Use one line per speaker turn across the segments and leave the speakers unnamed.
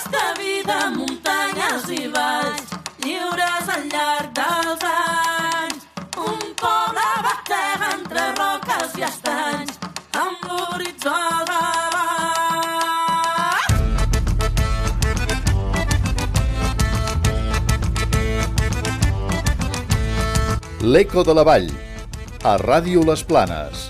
aquesta vida, muntanyes i valls, lliures al llarg dels anys. Un poble batega entre roques i estanys, amb l'horitzó al.
L'Eco de la Vall, a Ràdio Les Planes.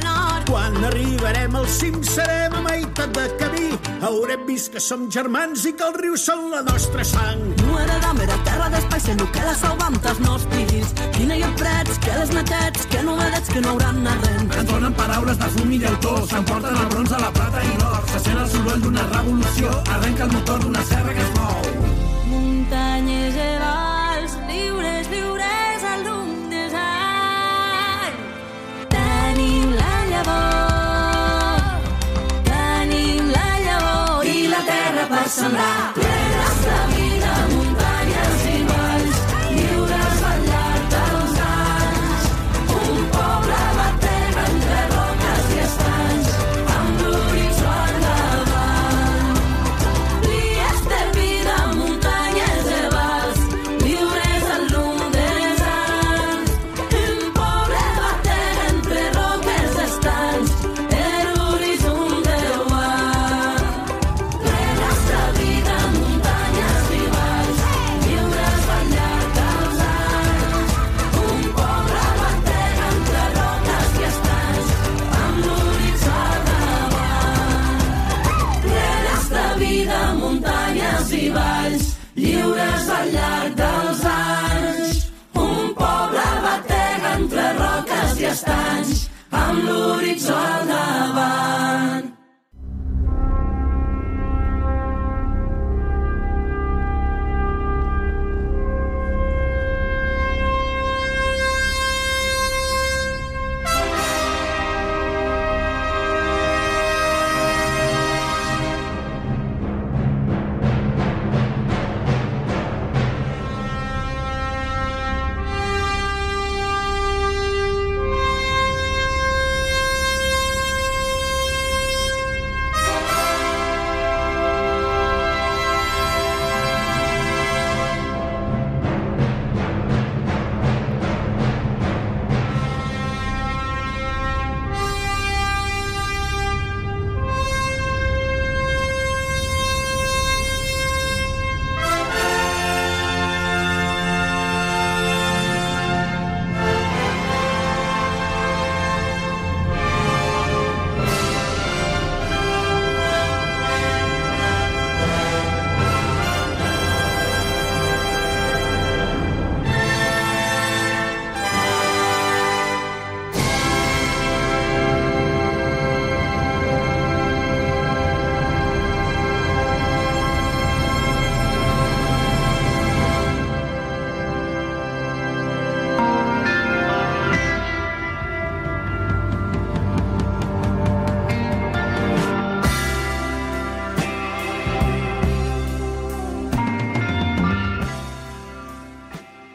Quan arribarem al cim serem a meitat de camí. Haurem vist que som germans i que els rius són la nostra sang.
No heredam era terra d'espai, sent que la salvam dels nostres fills. Quina hi ha prets, que les netats, que novedats que no hauran arrent.
Ens donen paraules de fum i llautó, s'emporten el bronze, la plata i l'or. Se sent el soroll d'una revolució, arrenca el motor d'una serra que es mou.
Muntanyes i valls, lliures, lliures llavor, tenim la llavor i la terra per sembrar. Plenes de vida, roques i estanys, amb l'horitzó al davant.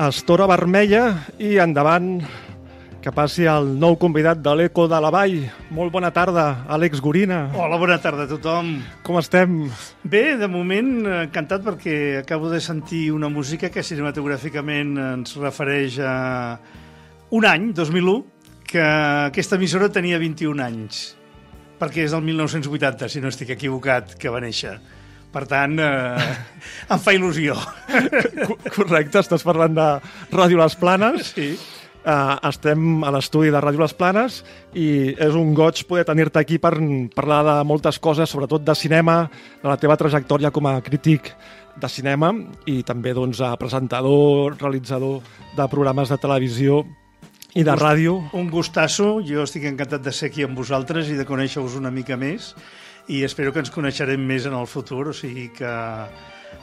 Estora Vermella i endavant que passi el nou convidat de l'Eco de la Vall. Molt bona tarda, Àlex Gorina.
Hola, bona tarda a tothom.
Com estem?
Bé, de moment encantat perquè acabo de sentir una música que cinematogràficament ens refereix a un any, 2001, que aquesta emissora tenia 21 anys, perquè és del 1980, si no estic equivocat, que va néixer. Per tant, eh, em fa il·lusió.
Co- Correcte, estàs parlant de Ràdio Les Planes.
Sí.
Uh, estem a l'estudi de Ràdio Les Planes i és un goig poder tenir-te aquí per parlar de moltes coses, sobretot de cinema, de la teva trajectòria com a crític de cinema i també doncs, a presentador, realitzador de programes de televisió i de ràdio.
Un gustasso, jo estic encantat de ser aquí amb vosaltres i de conèixer-vos una mica més i espero que ens coneixerem més en el futur, o sigui que...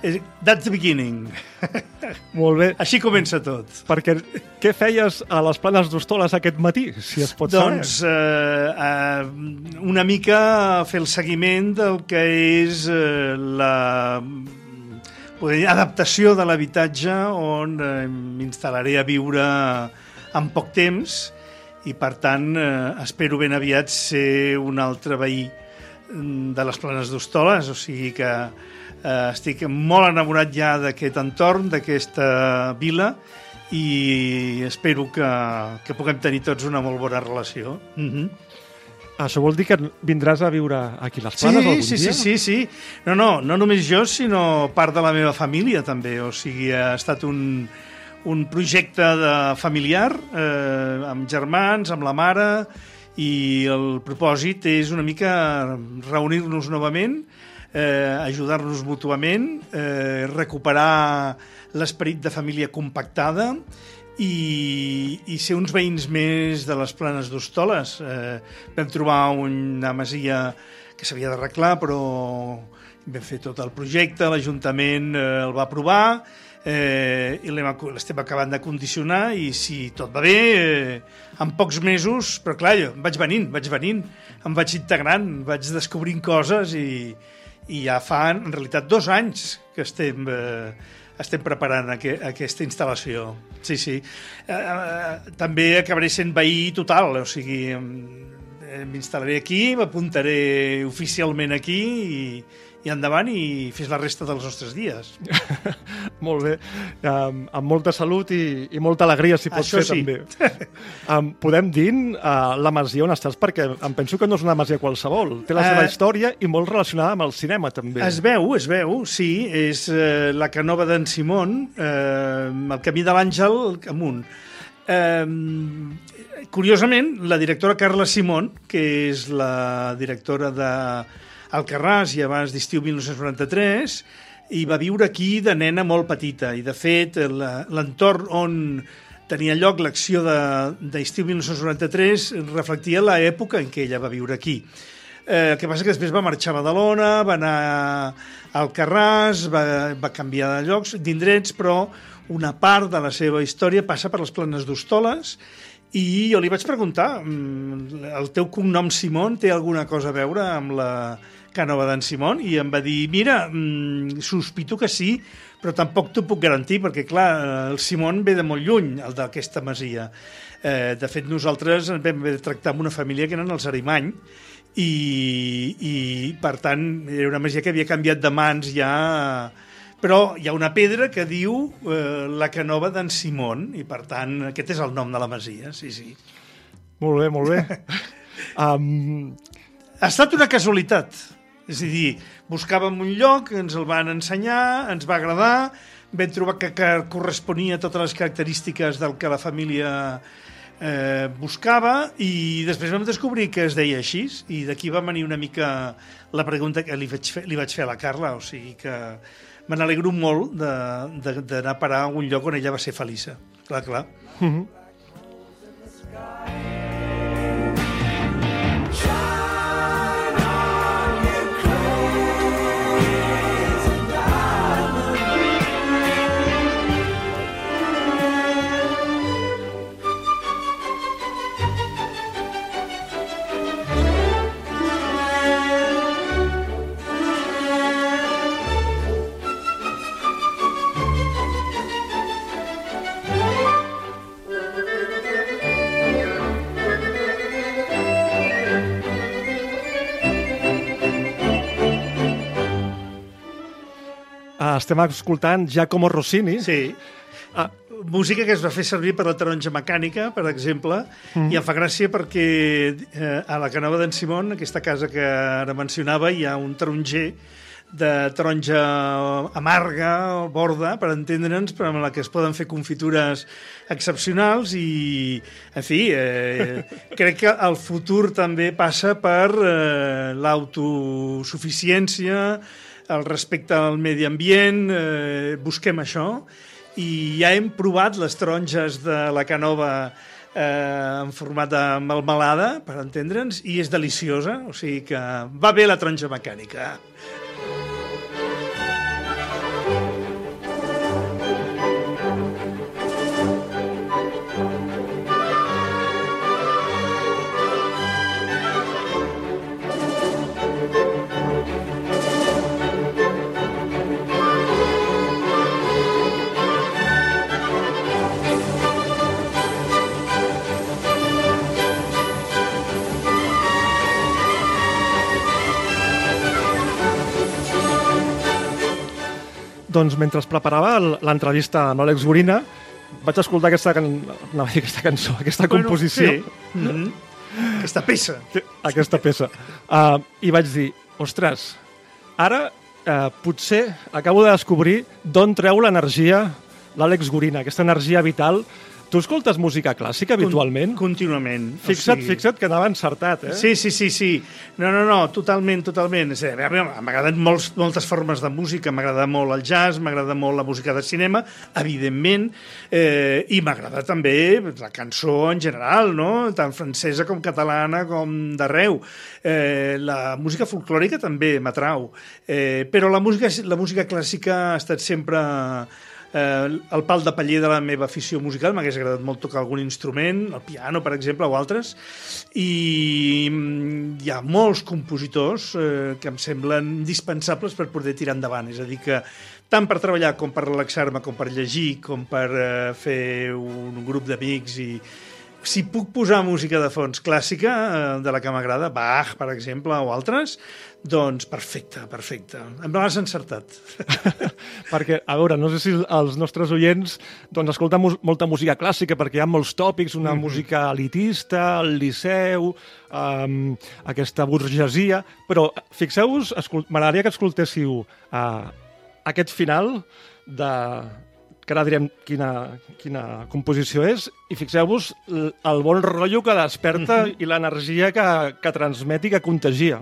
eh, That's the beginning.
Molt bé,
Així comença tot.
perquè què feies a les planes d'Hostoles aquest matí, si es pot
Doncs
saber?
eh, eh, una mica fer el seguiment del que és eh, la dir, adaptació de l'habitatge on eh, m'instal·laré a viure en poc temps i per tant eh, espero ben aviat ser un altre veí de les planes d'Hostoles, o sigui que eh, estic molt enamorat ja d'aquest entorn, d'aquesta vila i espero que, que puguem tenir tots una molt bona relació. Mm -hmm.
Això vol dir que vindràs a viure aquí a les
Sí,
planes algun
sí,
dia?
sí, sí, sí. No, no, no només jo, sinó part de la meva família també. O sigui, ha estat un, un projecte de familiar eh, amb germans, amb la mare, i el propòsit és una mica reunir-nos novament, eh, ajudar-nos mútuament, eh, recuperar l'esperit de família compactada i, i ser uns veïns més de les planes d'Hostoles. Eh, vam trobar una masia que s'havia d'arreglar, però vam fer tot el projecte, l'Ajuntament eh, el va aprovar, eh, i l'estem acabant de condicionar i si tot va bé, eh, en pocs mesos, però clar, jo vaig venint, vaig venint, em vaig integrant, vaig descobrint coses i, i ja fa en realitat dos anys que estem, eh, estem preparant aqu aquesta instal·lació. Sí, sí. Eh, eh, també acabaré sent veí total, o sigui, m'instal·laré aquí, m'apuntaré oficialment aquí i, i endavant i fes la resta dels nostres dies.
Molt bé, um, amb molta salut i, i molta alegria, si pot
Això
ser,
sí.
també. Um, podem dir uh, la masia on estàs, perquè em penso que no és una masia qualsevol. Té la seva
Eh,
història i molt relacionada amb el cinema, també.
Es veu, es veu, sí, és eh, la canova d'en Simón, eh, el camí de l'Àngel amunt. Eh, curiosament, la directora Carla Simón, que és la directora de Alcarràs i abans d'estiu 1993, i va viure aquí de nena molt petita i de fet l'entorn on tenia lloc l'acció de- d'estiu 1993 reflectia l'època en què ella va viure aquí. Eh, el que passa que després va marxar a Badalona, va anar a Alcarràs, va, va canviar de llocs, d'indrets, però una part de la seva història passa per les planes d'Hostoles i jo li vaig preguntar, mm, el teu cognom Simón té alguna cosa a veure amb la canova d'en Simón? I em va dir, mira, mm, sospito que sí, però tampoc t'ho puc garantir, perquè, clar, el Simón ve de molt lluny, el d'aquesta masia. Eh, de fet, nosaltres ens vam haver de tractar amb una família que eren els Arimany, i, i per tant era una masia que havia canviat de mans ja però hi ha una pedra que diu eh, la canova d'en Simón i per tant aquest és el nom de la masia sí, sí.
Molt bé, molt bé. um,
ha estat una casualitat és a dir, buscàvem un lloc ens el van ensenyar, ens va agradar vam trobar que, que corresponia a totes les característiques del que la família eh, buscava i després vam descobrir que es deia així i d'aquí va venir una mica la pregunta que li vaig fer, li vaig fer a la Carla o sigui que me n'alegro molt d'anar a parar a un lloc on ella va ser feliça. Clar, clar.
Uh, estem escoltant Giacomo Rossini.
Sí.
Ah,
Música que es va fer servir per la taronja mecànica, per exemple, mm. i em fa gràcia perquè eh, a la Canova d'en Simon, aquesta casa que ara mencionava, hi ha un taronger de taronja amarga, borda, per entendre'ns, però amb la que es poden fer confitures excepcionals i, en fi, eh, crec que el futur també passa per eh, l'autosuficiència, el respecte al medi ambient, eh, busquem això, i ja hem provat les taronges de la Canova eh, en format de melmelada, per entendre'ns, i és deliciosa, o sigui que va bé la taronja mecànica.
Doncs mentre es preparava l'entrevista amb l'Àlex Gorina, vaig escoltar aquesta, can... no, aquesta cançó, aquesta composició,
Bueno, sí. mm -hmm. Aquesta peça.
aquesta peça, uh, i vaig dir, ostres, ara uh, potser acabo de descobrir d'on treu l'energia l'Àlex Gorina, aquesta energia vital. Tu escoltes música clàssica habitualment?
Contínuament. o
Fixa't,
sigui-
fixa't que anava encertat, eh?
Sí, sí, sí, sí. No, no, no, totalment, totalment. És a dir, a mi M'agraden molts, moltes formes de música, m'agrada molt el jazz, m'agrada molt la música de cinema, evidentment, eh, i m'agrada també la cançó en general, no? tant francesa com catalana com d'arreu. Eh, la música folclòrica també m'atrau, eh, però la música, la música clàssica ha estat sempre eh, el pal de paller de la meva afició musical, m'hagués agradat molt tocar algun instrument, el piano, per exemple, o altres, i mm, hi ha molts compositors eh, que em semblen indispensables per poder tirar endavant, és a dir que tant per treballar com per relaxar-me, com per llegir, com per eh, fer un grup d'amics i si puc posar música de fons clàssica, eh, de la que m'agrada, Bach, per exemple, o altres, doncs perfecte, perfecte. Em l'has encertat.
Perquè, a veure, no sé si els nostres oients doncs, escolten mus molta música clàssica perquè hi ha molts tòpics, una mm -hmm. música elitista, el liceu, um, aquesta burgesia, però fixeu-vos, m'agradaria que escoltéssiu uh, aquest final de que ara direm quina, quina composició és, i fixeu-vos el bon rotllo que desperta i l'energia que, que transmet i que contagia.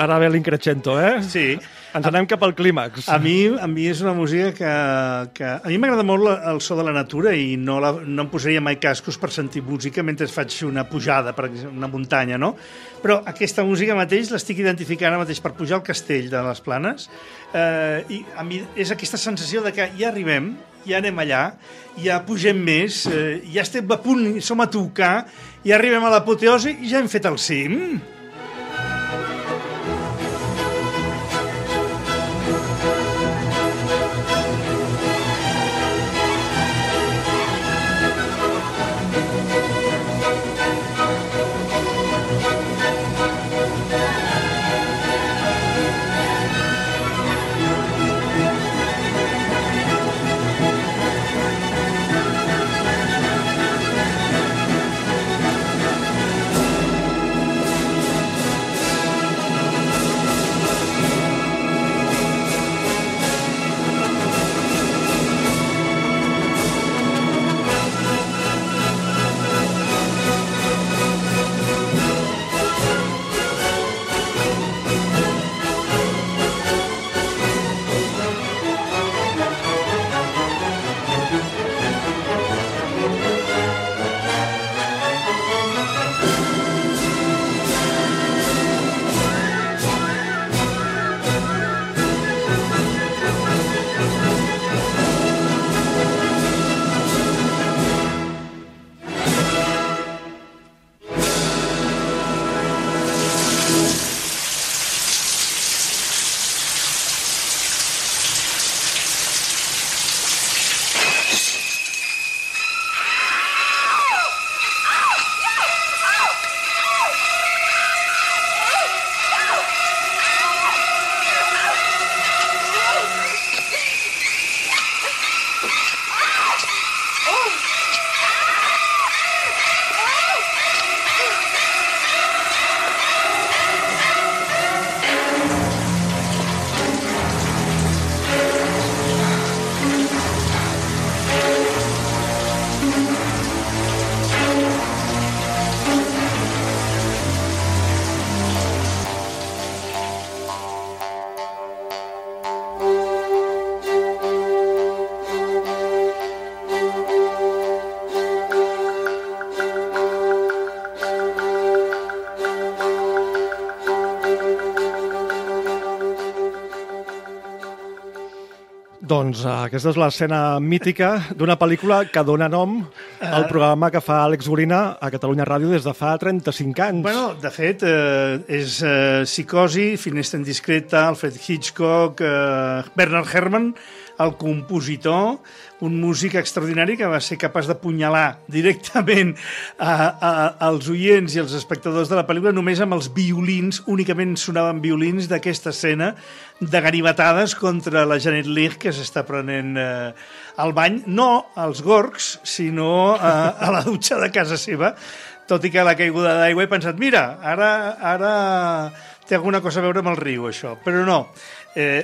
Ara ve l'increixento, eh?
Sí.
Ens anem cap al clímax.
A mi, a mi és una música que... que a mi m'agrada molt la- el so de la natura i no, la, no em posaria mai cascos per sentir música mentre faig una pujada, per una muntanya, no? Però aquesta música mateix l'estic identificant ara mateix per pujar al castell de les Planes eh, i a mi és aquesta sensació de que ja arribem, ja anem allà, ja pugem més, eh, ja estem a punt, som a tocar, ja arribem a l'apoteosi i ja hem fet el cim.
Doncs uh, aquesta és l'escena mítica d'una pel·lícula que dona nom al programa que fa Àlex Gorina a Catalunya Ràdio des de fa 35 anys.
Bueno, de fet, eh, és eh, Psicosi, Finestra indiscreta, Alfred Hitchcock, eh, Bernard Herrmann, el compositor, un músic extraordinari que va ser capaç d'apunyalar directament a, a, als oients i als espectadors de la pel·lícula. Només amb els violins, únicament sonaven violins d'aquesta escena de ganivetades contra la Janet Leigh que s'està prenent eh, al bany, no als gorgs, sinó a, a la dutxa de casa seva, tot i que la caiguda d'aigua he pensat, mira, ara, ara té alguna cosa a veure amb el riu, això. Però no. Eh,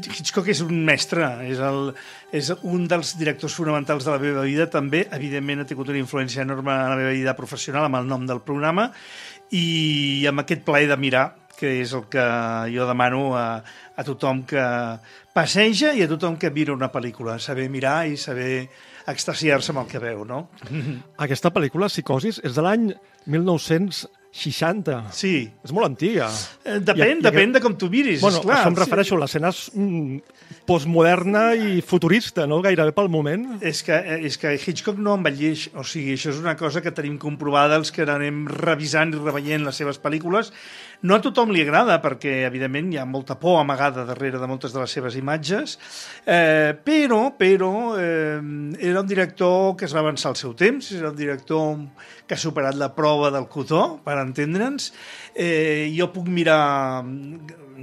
Hitchcock és un mestre, és, el, és un dels directors fonamentals de la meva vida, també, evidentment, ha tingut una influència enorme en la meva vida professional amb el nom del programa i amb aquest plaer de mirar, que és el que jo demano a, a tothom que passeja i a tothom que mira una pel·lícula, saber mirar i saber extasiar-se amb el que veu, no?
Aquesta pel·lícula, Psicosis, és de l'any 1960.
Sí.
És molt antiga.
Eh, Depèn,
I- i-
depèn de com tu miris,
Bueno,
esclar.
això em refereixo, l'escena és mm, postmoderna i futurista, no? Gairebé pel moment.
És que, eh, és que Hitchcock no envelleix, o sigui, això és una cosa que tenim comprovada els que anem revisant i reveient les seves pel·lícules. No a tothom li agrada, perquè, evidentment, hi ha molta por amagada darrere de moltes de les seves imatges, eh, però, però eh, era un director que es va avançar al seu temps, era un director que ha superat la prova del cotó, per entendre'ns. Eh, jo puc mirar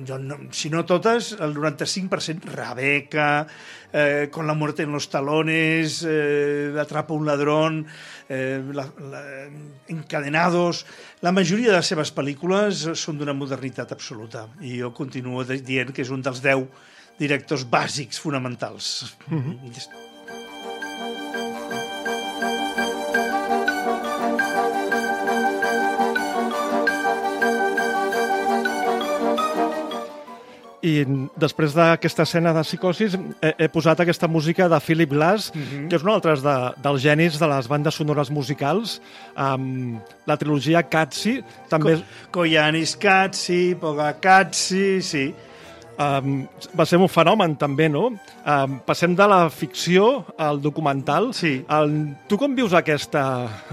jo no, si no totes, el 95%, Rebeca, eh, Con la muerte en los talones, eh, Atrapa un ladrón, eh, la, la, Encadenados... La majoria de les seves pel·lícules són d'una modernitat absoluta i jo continuo dient que és un dels 10 directors bàsics fonamentals. Mm -hmm.
I després d'aquesta escena de psicosis he, he posat aquesta música de Philip Glass,
Mhm.
que és un altre de, dels genis de les bandes sonores musicals. Um, la trilogia Katsi també
Koyanis Katsi, Pogakatsi, sí.
Um, va ser un fenomen, també, no? Um, passem de la ficció al documental.
Sí.
El, tu com vius aquesta,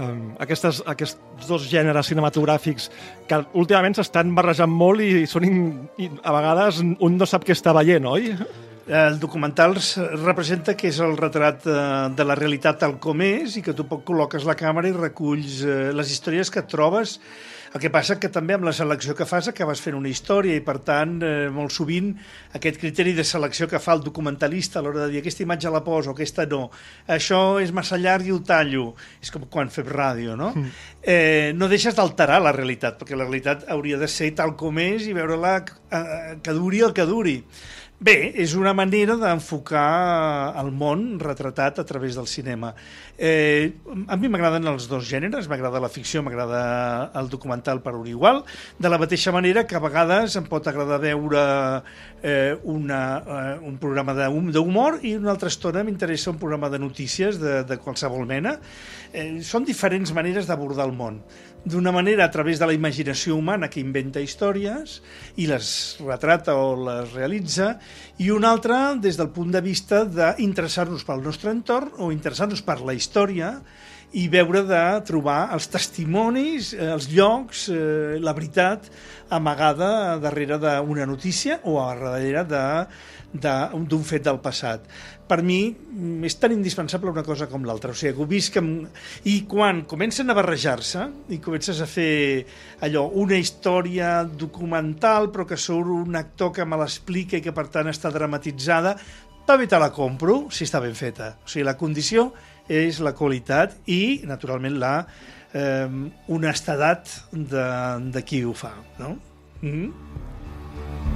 um, aquestes, aquests dos gèneres cinematogràfics que últimament s'estan barrejant molt i, són in, i a vegades un no sap què està veient, oi?
El documental representa que és el retrat eh, de la realitat tal com és i que tu col·loques la càmera i reculls eh, les històries que trobes. El que passa que també amb la selecció que fas acabes fent una història i, per tant, eh, molt sovint aquest criteri de selecció que fa el documentalista a l'hora de dir aquesta imatge la poso, aquesta no, això és massa llarg i ho tallo. És com quan fem ràdio, no? Mm. Eh, no deixes d'alterar la realitat, perquè la realitat hauria de ser tal com és i veure-la eh, que duri el que duri. Bé, és una manera d'enfocar el món retratat a través del cinema. Eh, a mi m'agraden els dos gèneres, m'agrada la ficció, m'agrada el documental per un igual, de la mateixa manera que a vegades em pot agradar veure eh, una, eh, un programa d'hum- d'humor i una altra estona m'interessa un programa de notícies de, de qualsevol mena. Eh, són diferents maneres d'abordar el món d'una manera a través de la imaginació humana que inventa històries i les retrata o les realitza, i una altra des del punt de vista d'interessar-nos pel nostre entorn o interessar-nos per la història i veure de trobar els testimonis, eh, els llocs, eh, la veritat amagada darrere d'una notícia o a darrere d'un fet del passat. Per mi mm, és tan indispensable una cosa com l'altra. O sigui, ho visc amb... I quan comencen a barrejar-se i comences a fer allò, una història documental però que surt un actor que me l'explica i que per tant està dramatitzada, també te la compro si està ben feta. O sigui, la condició és la qualitat i, naturalment, la eh, honestedat de, de qui ho fa. No? Mm -hmm.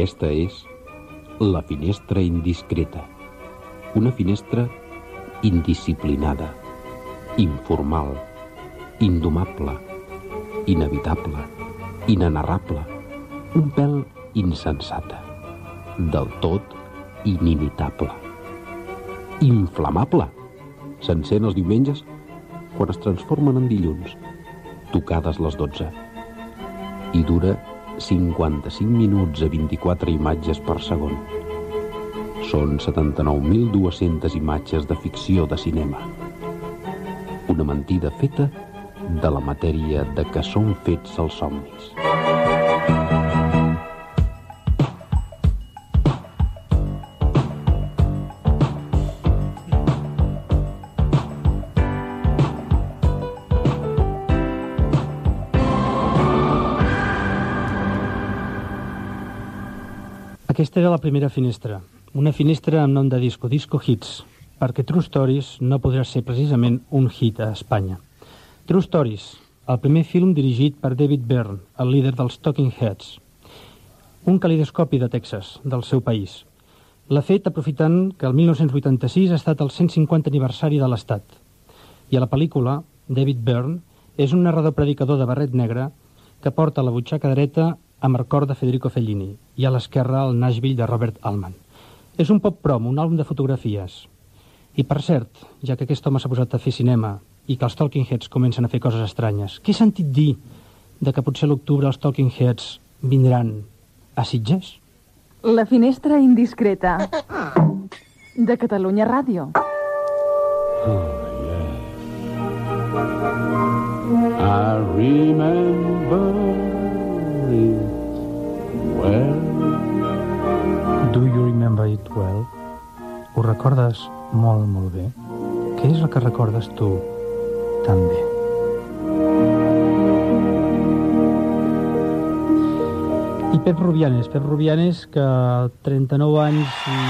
Aquesta és la finestra indiscreta. Una finestra indisciplinada, informal, indomable, inevitable, inenarrable, un pèl insensata, del tot inimitable. Inflamable. S'encén els diumenges quan es transformen en dilluns, tocades les 12. I dura 55 minuts a 24 imatges per segon. Són 79.200 imatges de ficció de cinema. Una mentida feta de la matèria de què són fets els somnis.
Aquesta era la primera finestra, una finestra amb nom de disco, Disco Hits, perquè True Stories no podrà ser precisament un hit a Espanya. True Stories, el primer film dirigit per David Byrne, el líder dels Talking Heads, un calidoscopi de Texas, del seu país. L'ha fet aprofitant que el 1986 ha estat el 150 aniversari de l'Estat. I a la pel·lícula, David Byrne és un narrador predicador de barret negre que porta la butxaca dreta amb el cor de Federico Fellini i a l'esquerra el Nashville de Robert Altman. És un pop prom, un àlbum de fotografies. I per cert, ja que aquest home s'ha posat a fer cinema i que els Talking Heads comencen a fer coses estranyes, què he sentit dir de que potser a l'octubre els Talking Heads vindran a Sitges?
La finestra indiscreta de Catalunya Ràdio.
I remember it well.
Do you remember it well? Ho recordes molt, molt bé? Què és el que recordes tu tan bé? I Pep Rubianes, Pep Rubianes, que 39 anys i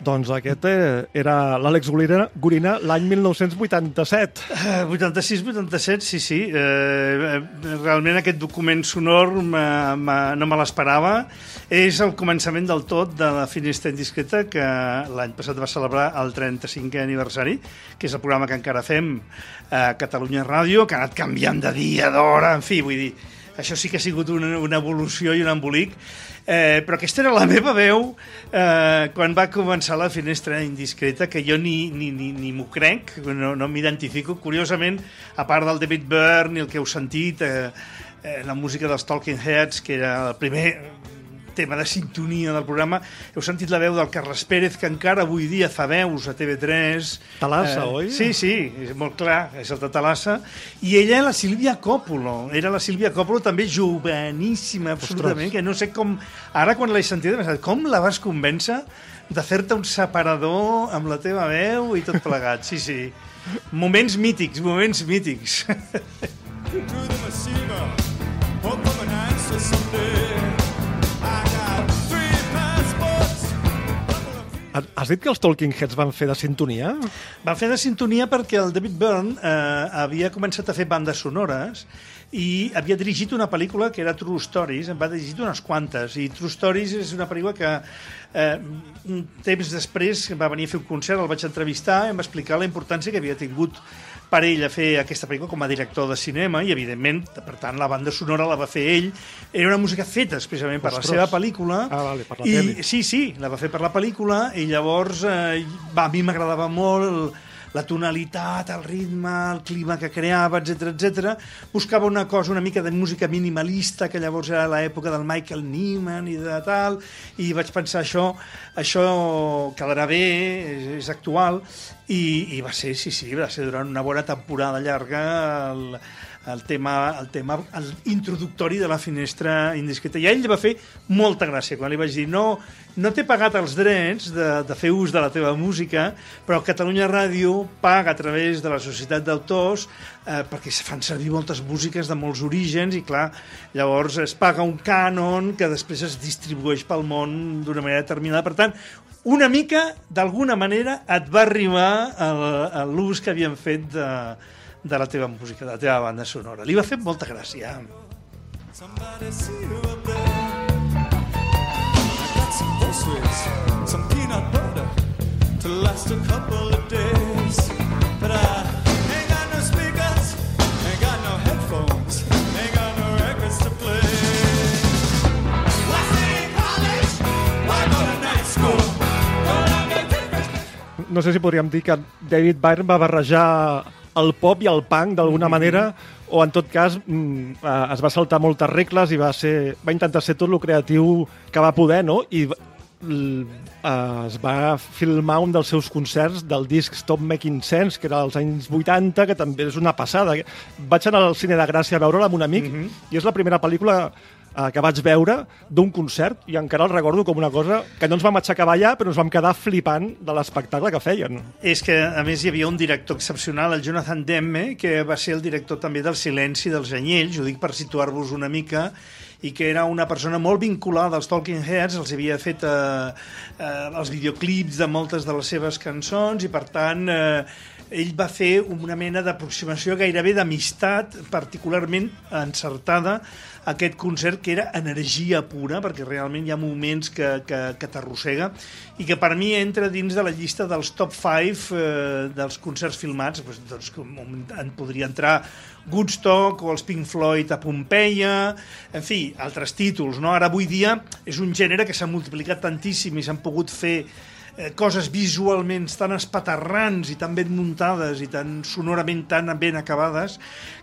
Doncs aquest eh, era l'Àlex Gorina, l'any 1987.
Eh, 86-87, sí, sí. Eh, eh, realment aquest document sonor m'ha- no me l'esperava. És el començament del tot de la Finestra Indiscreta, que l'any passat va celebrar el 35è aniversari, que és el programa que encara fem a Catalunya Ràdio, que ha anat canviant de dia, d'hora, en fi, vull dir, això sí que ha sigut una, una evolució i un embolic. Eh, però aquesta era la meva veu eh, quan va començar la finestra indiscreta, que jo ni, ni, ni, ni m'ho crec, no, no m'identifico. Curiosament, a part del David Byrne i el que heu sentit, eh, eh, la música dels Talking Heads, que era el primer tema de sintonia del programa, heu sentit la veu del Carles Pérez, que encara avui dia fa veus a TV3.
Talassa, oi?
Sí, sí, és molt clar, és el de Talassa. I ella, la Sílvia Coppolo, era la Sílvia Coppolo també joveníssima, absolutament,
Ostres.
que no sé com... Ara, quan l'he sentit, he pensat, com la vas convèncer de fer-te un separador amb la teva veu i tot plegat? Sí, sí. Moments mítics, moments mítics.
Has- Has dit que els Talking Heads van fer de sintonia?
Van fer de sintonia perquè el David Byrne eh, havia començat a fer bandes sonores i havia dirigit una pel·lícula que era True Stories, en va dirigir unes quantes, i True Stories és una pel·lícula que eh, un temps després va venir a fer un concert, el vaig entrevistar i em va explicar la importància que havia tingut per ell a fer aquesta pel·lícula com a director de cinema i, evidentment, per tant, la banda sonora la va fer ell. Era una música feta especialment per
Ostres.
la seva pel·lícula.
Ah, vale, per la
I,
tele.
Sí, sí, la va fer per la pel·lícula i llavors eh, va, a mi m'agradava molt el, la tonalitat, el ritme, el clima que creava, etc etc. Buscava una cosa, una mica de música minimalista, que llavors era l'època del Michael Nyman i de tal, i vaig pensar això, això quedarà bé, és, és actual, i, i va ser, sí, sí, va ser durant una bona temporada llarga el, el tema, el tema el introductori de la finestra indiscreta. I a ell li va fer molta gràcia quan li vaig dir no, no t'he pagat els drets de, de fer ús de la teva música, però Catalunya Ràdio paga a través de la Societat d'Autors eh, perquè se fan servir moltes músiques de molts orígens i, clar, llavors es paga un cànon que després es distribueix pel món d'una manera determinada. Per tant, una mica, d'alguna manera, et va arribar l'ús que havien fet de, de la teva música, de la teva banda sonora. Li va fer molta gràcia.
No
sé si podríem dir que David Byrne va barrejar el pop i el punk d'alguna manera o en tot cas mm, eh, es va saltar moltes regles i va, ser, va intentar ser tot el creatiu que va poder no? i eh, es va filmar un dels seus concerts del disc Stop Making Sense, que era als anys 80, que també és una passada. Vaig anar al cine de Gràcia a veure'l amb un amic i és la primera pel·lícula eh, que vaig veure d'un concert i encara el recordo com una cosa que no ens vam aixecar a ballar, però ens vam quedar flipant de l'espectacle que feien.
És que, a més, hi havia un director excepcional, el Jonathan Demme, que va ser el director també del Silenci dels Anyells, ho dic per situar-vos una mica, i que era una persona molt vinculada als Talking Heads, els havia fet eh, eh, els videoclips de moltes de les seves cançons, i per tant eh, ell va fer una mena d'aproximació gairebé d'amistat particularment encertada a aquest concert que era energia pura, perquè realment hi ha moments que, que, que t'arrossega i que per mi entra dins de la llista dels top 5 eh, dels concerts filmats, doncs, doncs, com en podria entrar Woodstock o els Pink Floyd a Pompeia, en fi, altres títols. No? Ara, avui dia, és un gènere que s'ha multiplicat tantíssim i s'han pogut fer eh, coses visualment tan espaterrants i tan ben muntades i tan sonorament tan ben acabades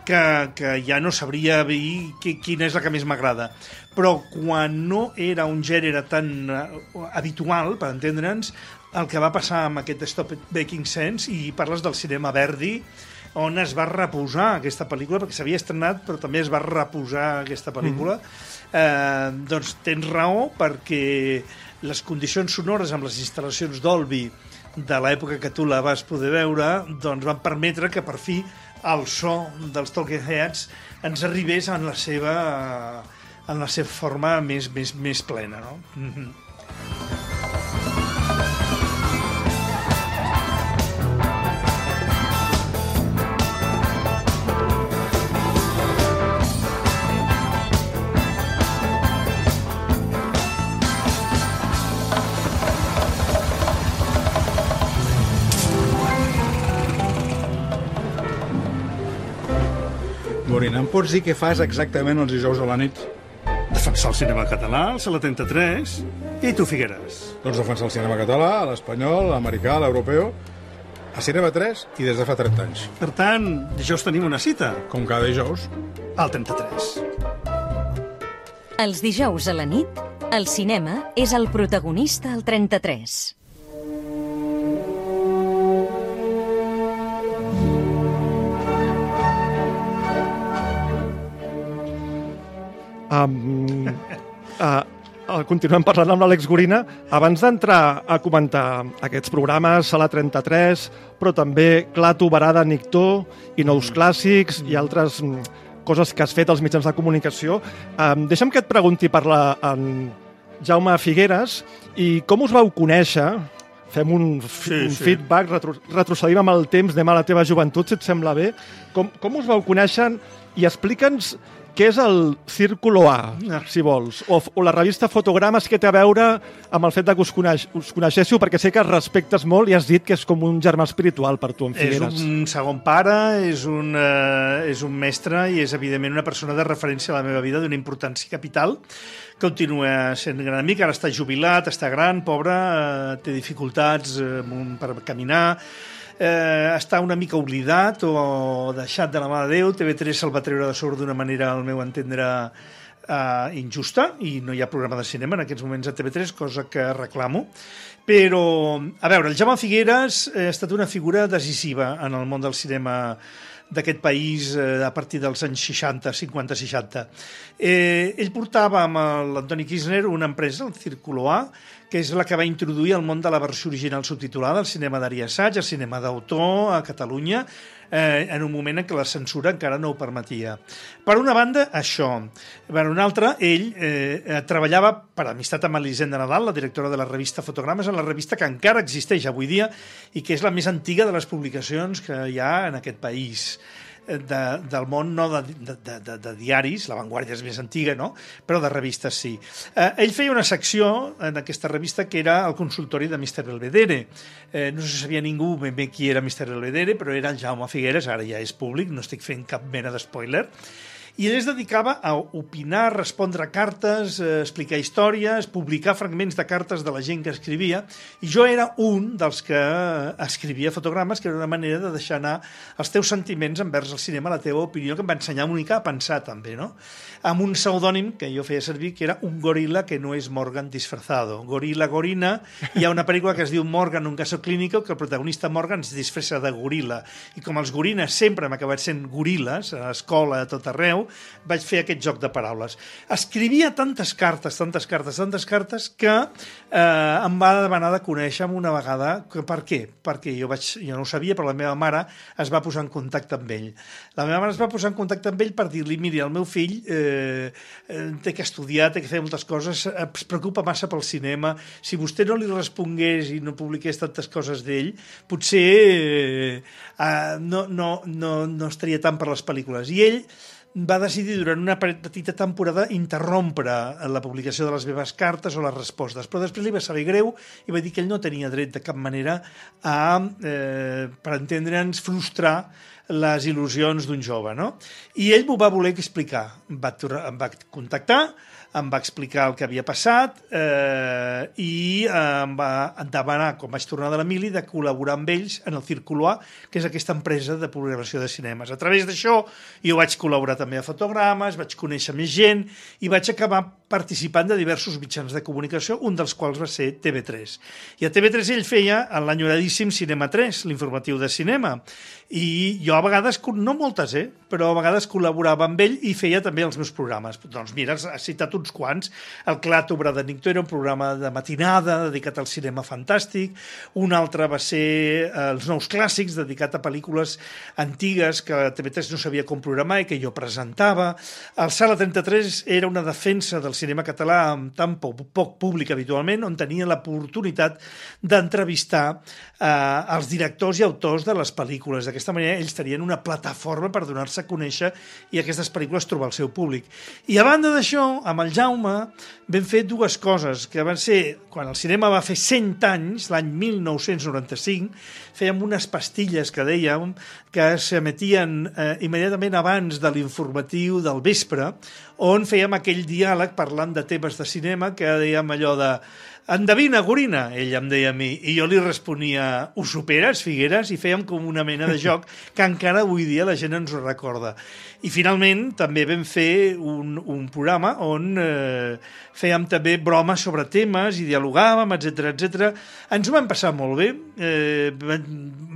que, que ja no sabria dir qui, quina és la que més m'agrada. Però quan no era un gènere tan eh, habitual, per entendre'ns, el que va passar amb aquest Stop Making Sense, i parles del cinema Verdi, on es va reposar aquesta pel·lícula, perquè s'havia estrenat, però també es va reposar aquesta pel·lícula, eh, doncs tens raó, perquè les condicions sonores amb les instal·lacions Dolby de l'època que tu la vas poder veure, doncs van permetre que per fi el so dels Talking Heads ens arribés en la seva, en la seva forma més, més, més plena. No? Mm -hmm.
Em pots dir què fas exactament els dijous a la nit?
Defensar el cinema català, el Sala 33, i tu, Figueres.
Doncs defensar el cinema català, l'espanyol, l'americà, l'europeu, a Cinema 3 i des de fa 30 anys.
Per tant, dijous tenim una cita.
Com cada dijous.
Al 33.
Els dijous a la nit, el cinema és el protagonista al 33.
Um, uh, continuem parlant amb l'Àlex Gorina. Abans d'entrar a comentar aquests programes, Sala 33, però també Clato, Barada, Nictó i Nous Clàssics i altres mm, coses que has fet als mitjans de comunicació, um, deixa'm que et pregunti per la, en Jaume Figueres i com us vau conèixer fem un,
Sí,
un
sí.
feedback, retro, retrocedim amb el temps, anem a la teva joventut, si et sembla bé. Com, com us vau conèixer i explica'ns què és el Círculo A, si vols, o, o la revista Fotogrames que té a veure amb el fet de que us, coneix, us coneixéssiu, perquè sé que es respectes molt i has dit que és com un germà espiritual per tu, en
És
Figueres.
un segon pare, és un, eh, és un mestre i és, evidentment, una persona de referència a la meva vida d'una importància capital. Continua sent gran amic, ara està jubilat, està gran, pobre, eh, té dificultats eh, per caminar, eh, està una mica oblidat o deixat de la mà de Déu. TV3 se'l va treure de sobre d'una manera, al meu entendre, eh, injusta i no hi ha programa de cinema en aquests moments a TV3, cosa que reclamo. Però, a veure, el Jaume Figueres eh, ha estat una figura decisiva en el món del cinema d'aquest país eh, a partir dels anys 60, 50-60. Eh, ell portava amb l'Antoni Kirchner una empresa, el Círculo A, que és la que va introduir el món de la versió original subtitulada, el cinema d'Ariassaig, el cinema d'autor a Catalunya, eh, en un moment en què la censura encara no ho permetia. Per una banda, això. Per una altra, ell eh, eh, treballava per amistat amb Elisenda Nadal, la directora de la revista Fotogrames, en la revista que encara existeix avui dia i que és la més antiga de les publicacions que hi ha en aquest país de, del món no de, de, de, de, diaris, La Vanguardia és més antiga, no? però de revistes sí. Eh, ell feia una secció en aquesta revista que era el consultori de Mr. Belvedere. Eh, no se sabia ningú ben bé qui era Mr. Belvedere, però era el Jaume Figueres, ara ja és públic, no estic fent cap mena d'espoiler, i ell es dedicava a opinar, respondre a cartes, eh, explicar històries, publicar fragments de cartes de la gent que escrivia, i jo era un dels que eh, escrivia fotogrames, que era una manera de deixar anar els teus sentiments envers el cinema, la teva opinió, que em va ensenyar una mica a pensar també, no? Amb un pseudònim que jo feia servir, que era un gorila que no és Morgan disfrazado. Gorila, gorina, hi ha una pel·lícula que es diu Morgan, un caso clínico, que el protagonista Morgan es disfressa de gorila. I com els gorines sempre hem acabat sent goriles, a l'escola, a tot arreu, vaig fer aquest joc de paraules. Escrivia tantes cartes, tantes cartes, tantes cartes, que eh, em va demanar de conèixer una vegada que, per què? Perquè jo, vaig, jo no ho sabia, però la meva mare es va posar en contacte amb ell. La meva mare es va posar en contacte amb ell per dir-li, miri, el meu fill eh, eh, té que estudiar, té que fer moltes coses, es preocupa massa pel cinema, si vostè no li respongués i no publiqués tantes coses d'ell, potser eh, eh, no, no, no, no estaria tant per les pel·lícules. I ell va decidir durant una petita temporada interrompre la publicació de les meves cartes o les respostes, però després li va saber greu i va dir que ell no tenia dret de cap manera a, eh, per entendre'ns, frustrar les il·lusions d'un jove, no? I ell m'ho va voler explicar. Em va, em va contactar, em va explicar el que havia passat eh, i em va demanar, com vaig tornar de l'Emili, de col·laborar amb ells en el Círculo A, que és aquesta empresa de programació de cinemes. A través d'això jo vaig col·laborar també a fotogrames, vaig conèixer més gent i vaig acabar participant de diversos mitjans de comunicació, un dels quals va ser TV3. I a TV3 ell feia l'enyoradíssim Cinema 3, l'informatiu de cinema. I jo a vegades, no moltes, eh? però a vegades col·laborava amb ell i feia també els meus programes. Doncs mira, has citat uns quants. El Clat Obra de Nicto era un programa de matinada dedicat al cinema fantàstic. Un altre va ser eh, els nous clàssics, dedicat a pel·lícules antigues que TV3 no sabia com programar i que jo presentava. El Sala 33 era una defensa del cinema català amb tan poc, poc públic habitualment, on tenia l'oportunitat d'entrevistar eh, els directors i autors de les pel·lícules. D'aquesta manera ells tenien una plataforma per donar-se a conèixer i aquestes pel·lícules trobar el seu públic. I a banda d'això, amb el Jaume vam fer dues coses, que van ser, quan el cinema va fer 100 anys, l'any 1995, fèiem unes pastilles que dèiem que s'emetien eh, immediatament abans de l'informatiu del vespre, on fèiem aquell diàleg parlant de temes de cinema que dèiem allò de endevina, Gorina, ell em deia a mi, i jo li responia, ho superes, Figueres? I fèiem com una mena de joc que encara avui dia la gent ens ho recorda. I finalment també vam fer un, un programa on eh, fèiem també bromes sobre temes i dialogàvem, etc etc. Ens ho vam passar molt bé, eh, va,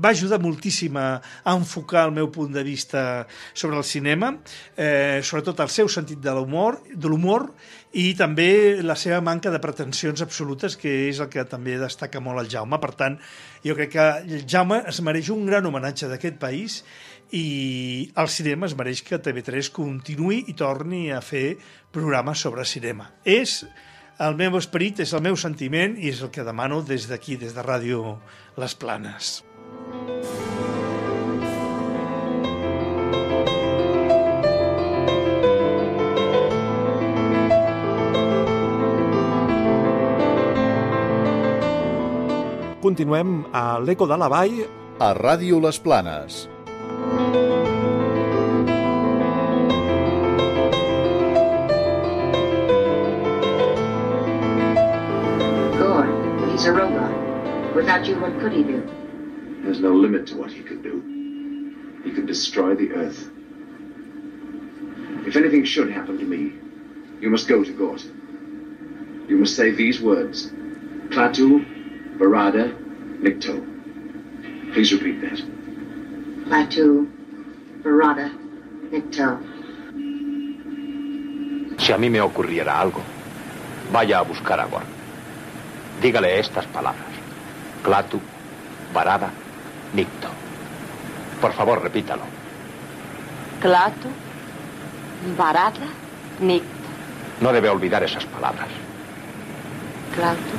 ajudar moltíssim a enfocar el meu punt de vista sobre el cinema, eh, sobretot el seu sentit de l'humor, de l'humor i també la seva manca de pretensions absolutes, que és el que també destaca molt el Jaume. Per tant, jo crec que el Jaume es mereix un gran homenatge d'aquest país i el cinema es mereix que TV3 continuï i torni a fer programes sobre cinema. És el meu esperit, és el meu sentiment i és el que demano des d'aquí, des de Ràdio Les Planes.
Continuem a l'Eco de la Vall.
A Ràdio Les Planes.
Gore, he's a robot. Without you, what could he do?
There's no limit to what he could do. He could destroy the Earth. If anything should happen to me, you must go to Gort. You must say these words. Klaatu, Barada, Nikto. Please repeat that.
Plateau, Verada, Nicto.
Si a mí me ocurriera algo, vaya a buscar a Gorn. Dígale estas palabras. Clatu, Varada, Nicto. Por favor, repítalo.
Clato, Barada, Nick,
No debe olvidar esas palabras.
Clato,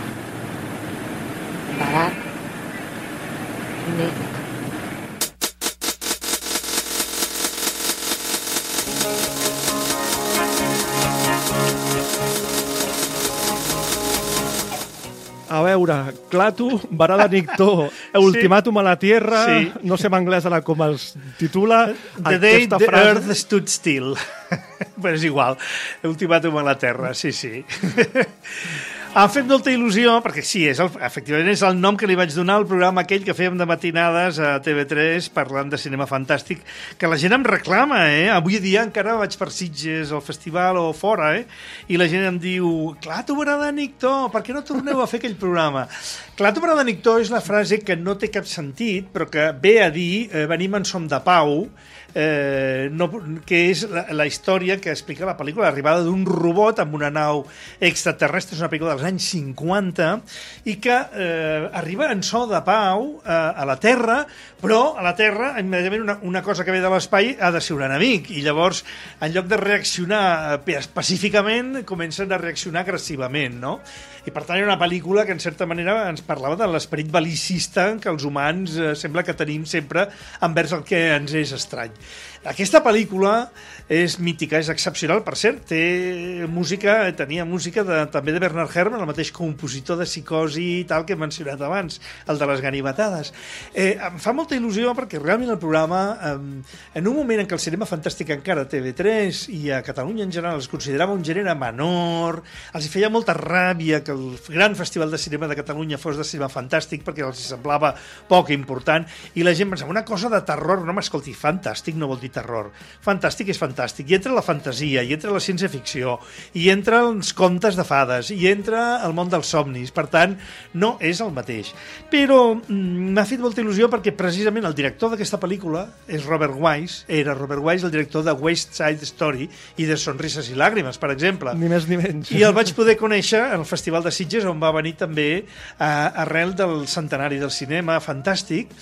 Barada, Nick.
A veure, Clatu, Varada Nictó, Ultimàtum a la Tierra,
Sí.
no sé en anglès ara com es titula.
The day the
frase-
earth stood still. Però és igual, ultimàtum a la Terra, sí, sí. Em fet molta il·lusió, perquè sí, és el, efectivament és el nom que li vaig donar al programa aquell que fèiem de matinades a TV3 parlant de cinema fantàstic, que la gent em reclama, eh? Avui dia encara vaig per Sitges al festival o fora, eh? I la gent em diu, clar, tu m'agrada Nictó, per què no torneu a fer aquell programa? Clar, tu m'agrada Nictó és la frase que no té cap sentit, però que ve a dir, eh, venim en som de pau, eh, no, que és la, la història que explica la pel·lícula, l'arribada d'un robot amb una nau extraterrestre, és una pel·lícula dels anys 50, i que eh, arriba en so de pau eh, a la Terra, però a la Terra, immediatament, una, una cosa que ve de l'espai ha de ser un enemic, i llavors, en lloc de reaccionar eh, pacíficament, comencen a reaccionar agressivament, no? I per tant era una pel·lícula que en certa manera ens parlava de l'esperit belicista que els humans eh, sembla que tenim sempre envers el que ens és estrany. Aquesta pel·lícula és mítica, és excepcional, per cert, té música, tenia música de, també de Bernard Herrmann, el mateix compositor de Psicosi i tal que he mencionat abans, el de les ganivetades. Eh, em fa molta il·lusió perquè realment el programa, eh, en un moment en què el cinema fantàstic encara a TV3 i a Catalunya en general es considerava un gènere menor, els feia molta ràbia que el gran festival de cinema de Catalunya fos de cinema fantàstic perquè els semblava poc important i la gent pensava, una cosa de terror, no m'escolti, fantàstic no vol dir terror. Fantàstic és fantàstic. I entra la fantasia, i entra la ciència-ficció, i entra els contes de fades, i entra el món dels somnis. Per tant, no és el mateix. Però mm, m'ha fet molta il·lusió perquè precisament el director d'aquesta pel·lícula és Robert Wise, era Robert Wise el director de West Side Story i de Sonrises i Làgrimes, per exemple.
Ni més ni menys.
I el vaig poder conèixer en el Festival de Sitges, on va venir també eh, arrel del centenari del cinema, fantàstic,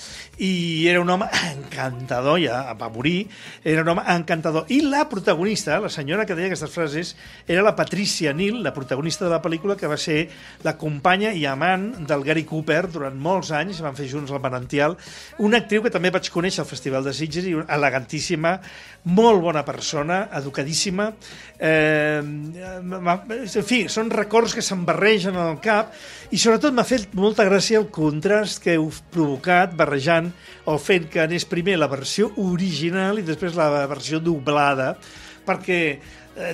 i era un home encantador, ja va morir, era un home encantador. I la protagonista, la senyora que deia aquestes frases, era la Patricia Neal, la protagonista de la pel·lícula, que va ser la companya i amant del Gary Cooper durant molts anys, van fer junts el Manantial, una actriu que també vaig conèixer al Festival de Sitges, i elegantíssima, molt bona persona, educadíssima, eh, en fi, són records que se'm barregen al cap i sobretot m'ha fet molta gràcia el contrast que heu provocat barrejant o fent que anés primer la versió original i després la versió doblada perquè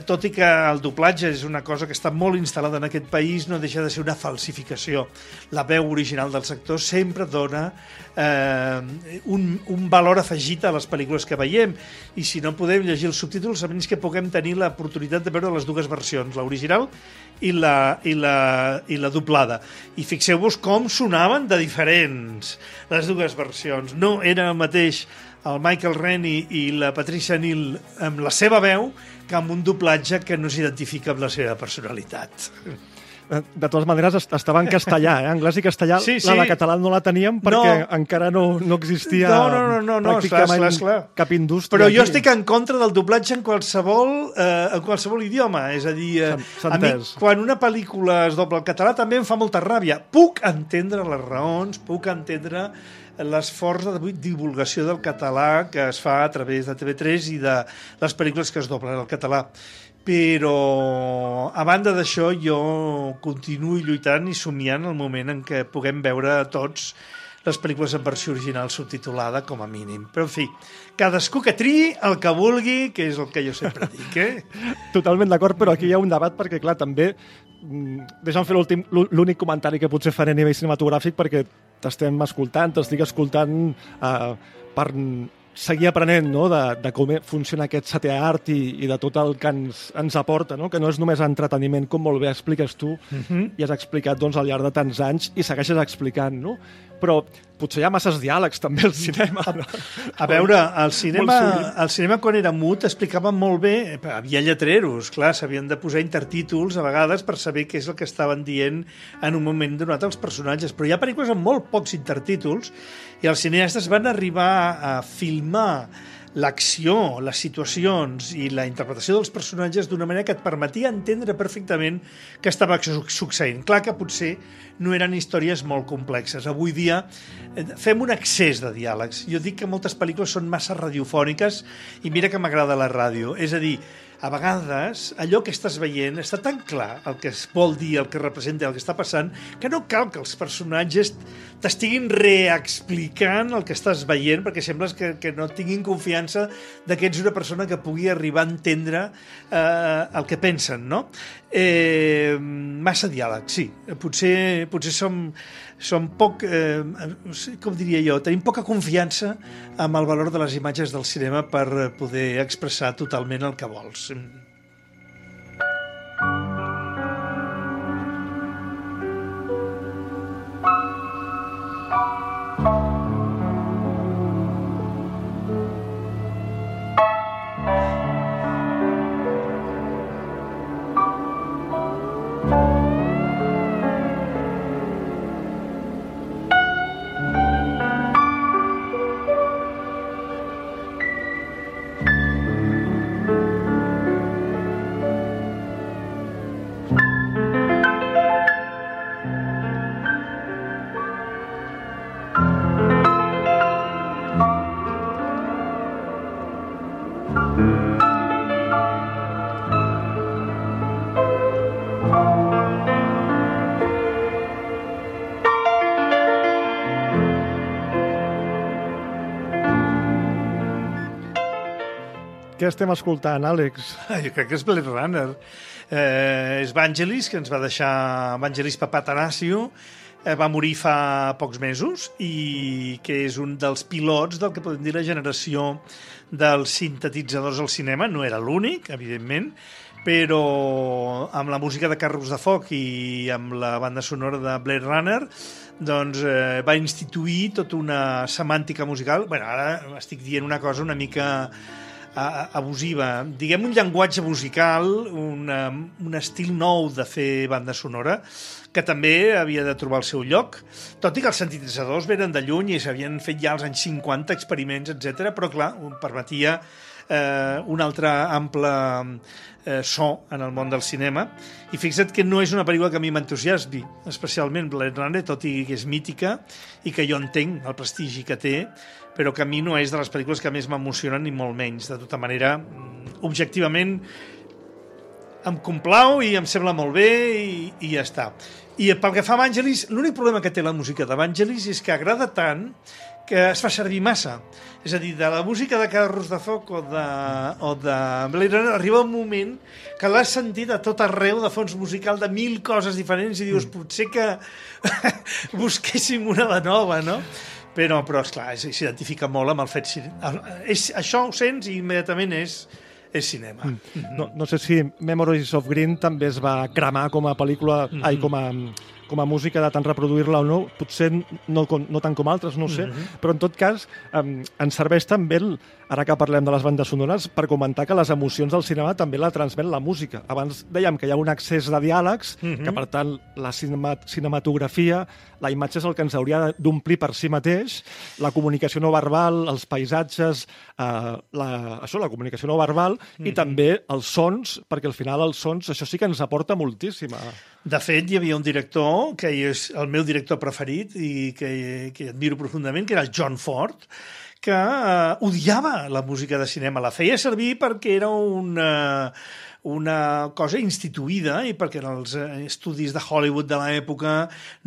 tot i que el doblatge és una cosa que està molt instal·lada en aquest país, no deixa de ser una falsificació. La veu original del sector sempre dona eh, un, un valor afegit a les pel·lícules que veiem i si no podem llegir els subtítols, almenys que puguem tenir l'oportunitat de veure les dues versions, l'original i la, i, la, i la doblada. I fixeu-vos com sonaven de diferents les dues versions. No era el mateix el Michael Rennie i la Patricia Neal amb la seva veu que amb un doblatge que no s'identifica amb la seva personalitat.
Eh, De totes maneres, est- estava en castellà, eh? anglès i castellà.
Sí, sí.
La de català no la teníem perquè
No.
encara no, no existia
No, no, no, no, no
pràcticament
esclar, esclar.
cap indústria.
Però jo
aquí.
estic en contra del doblatge en qualsevol, eh, en qualsevol idioma. És a dir, eh, a mi, quan una pel·lícula es dobla al català també em fa molta ràbia. Puc entendre les raons, puc entendre l'esforç de divulgació del català que es fa a través de TV3 i de les pel·lícules que es doblen al català. Però, a banda d'això, jo continuo lluitant i somiant el moment en què puguem veure tots les pel·lícules en versió original subtitulada, com a mínim. Però, en fi, cadascú que triï el que vulgui, que és el que jo sempre dic, eh?
Totalment d'acord, però aquí hi ha un debat perquè, clar, també... mm, Deixa'm fer l'únic comentari que potser faré a nivell cinematogràfic perquè t'estem escoltant, t'estic escoltant eh, per seguir aprenent no? de, de com funciona aquest setè art i, i de tot el que ens, ens aporta, no? que no és només entreteniment, com molt bé expliques tu,
Mhm.
i has explicat doncs, al llarg de tants anys i segueixes explicant, no? Però potser hi ha masses diàlegs també al cinema.
A veure, el cinema, el cinema quan era mut explicava molt bé, eh, havia lletreros, clar, s'havien de posar intertítols a vegades per saber què és el que estaven dient en un moment donat els personatges, però hi ha pel·lícules amb molt pocs intertítols i els cineastes van arribar a filmar l'acció, les situacions i la interpretació dels personatges d'una manera que et permetia entendre perfectament què estava su- succeint. Clar que potser no eren històries molt complexes. Avui dia eh, fem un excés de diàlegs. Jo dic que moltes pel·lícules són massa radiofòniques i mira que m'agrada la ràdio. És a dir, a vegades allò que estàs veient està tan clar el que es vol dir, el que representa, el que està passant, que no cal que els personatges t'estiguin reexplicant el que estàs veient perquè sembles que, que no tinguin confiança de que ets una persona que pugui arribar a entendre eh, el que pensen, no? Eh, massa diàleg, sí. Potser, potser som, som poc, eh, com diria jo, tenim poca confiança amb el valor de les imatges del cinema per poder expressar totalment el que vols.
Què estem escoltant, Àlex?
Jo crec que és Blade Runner. Eh, és Vangelis, que ens va deixar Vangelis Papatanasio, eh, va morir fa pocs mesos i que és un dels pilots del que podem dir la generació dels sintetitzadors al cinema. No era l'únic, evidentment, però amb la música de Carros de Foc i amb la banda sonora de Blade Runner doncs eh, va instituir tota una semàntica musical. bueno, ara estic dient una cosa una mica abusiva, diguem un llenguatge musical, una, un estil nou de fer banda sonora, que també havia de trobar el seu lloc, tot i que els sintetitzadors venen de lluny i s'havien fet ja als anys 50 experiments, etc, però clar, permetia eh, un altre ample eh, so en el món del cinema. I fixa't que no és una pel·lícula que a mi m'entusiasmi, especialment Blade Runner, tot i que és mítica i que jo entenc el prestigi que té, però que a mi no és de les pel·lícules que més m'emocionen ni molt menys. De tota manera, mm, objectivament, em complau i em sembla molt bé i, i ja està. I pel que fa a Vangelis, l'únic problema que té la música de Vangelis és que agrada tant que es fa servir massa. És a dir, de la música de Carros de Foc o de, o de Blade Runner arriba un moment que l'has sentit a tot arreu de fons musical de mil coses diferents i dius, potser que busquéssim una de nova, no? Però, però esclar, s'identifica molt amb el fet... És, això ho sents i immediatament és, és cinema. Mm.
No, no sé si Memories of Green també es va cremar com a pel·lícula,
Mhm.
ai, com a, com a música de tant reproduir-la o no, potser no, no tant com altres, no sé,
Mhm.
però en tot cas um, ens serveix també, el, ara que parlem de les bandes sonores, per comentar que les emocions del cinema també la transmet la música. Abans dèiem que hi ha un excés de diàlegs,
Mhm.
que per tant la cinema, cinematografia, la imatge és el que ens hauria d'omplir per si mateix, la comunicació no verbal, els paisatges, eh, la, això, la comunicació no verbal, i
Mhm.
també els sons, perquè al final els sons, això sí que ens aporta moltíssima.
De fet, hi havia un director, que és el meu director preferit i que, que admiro profundament, que era el John Ford, que eh, odiava la música de cinema. La feia servir perquè era una, una cosa instituïda i perquè en els eh, estudis de Hollywood de l'època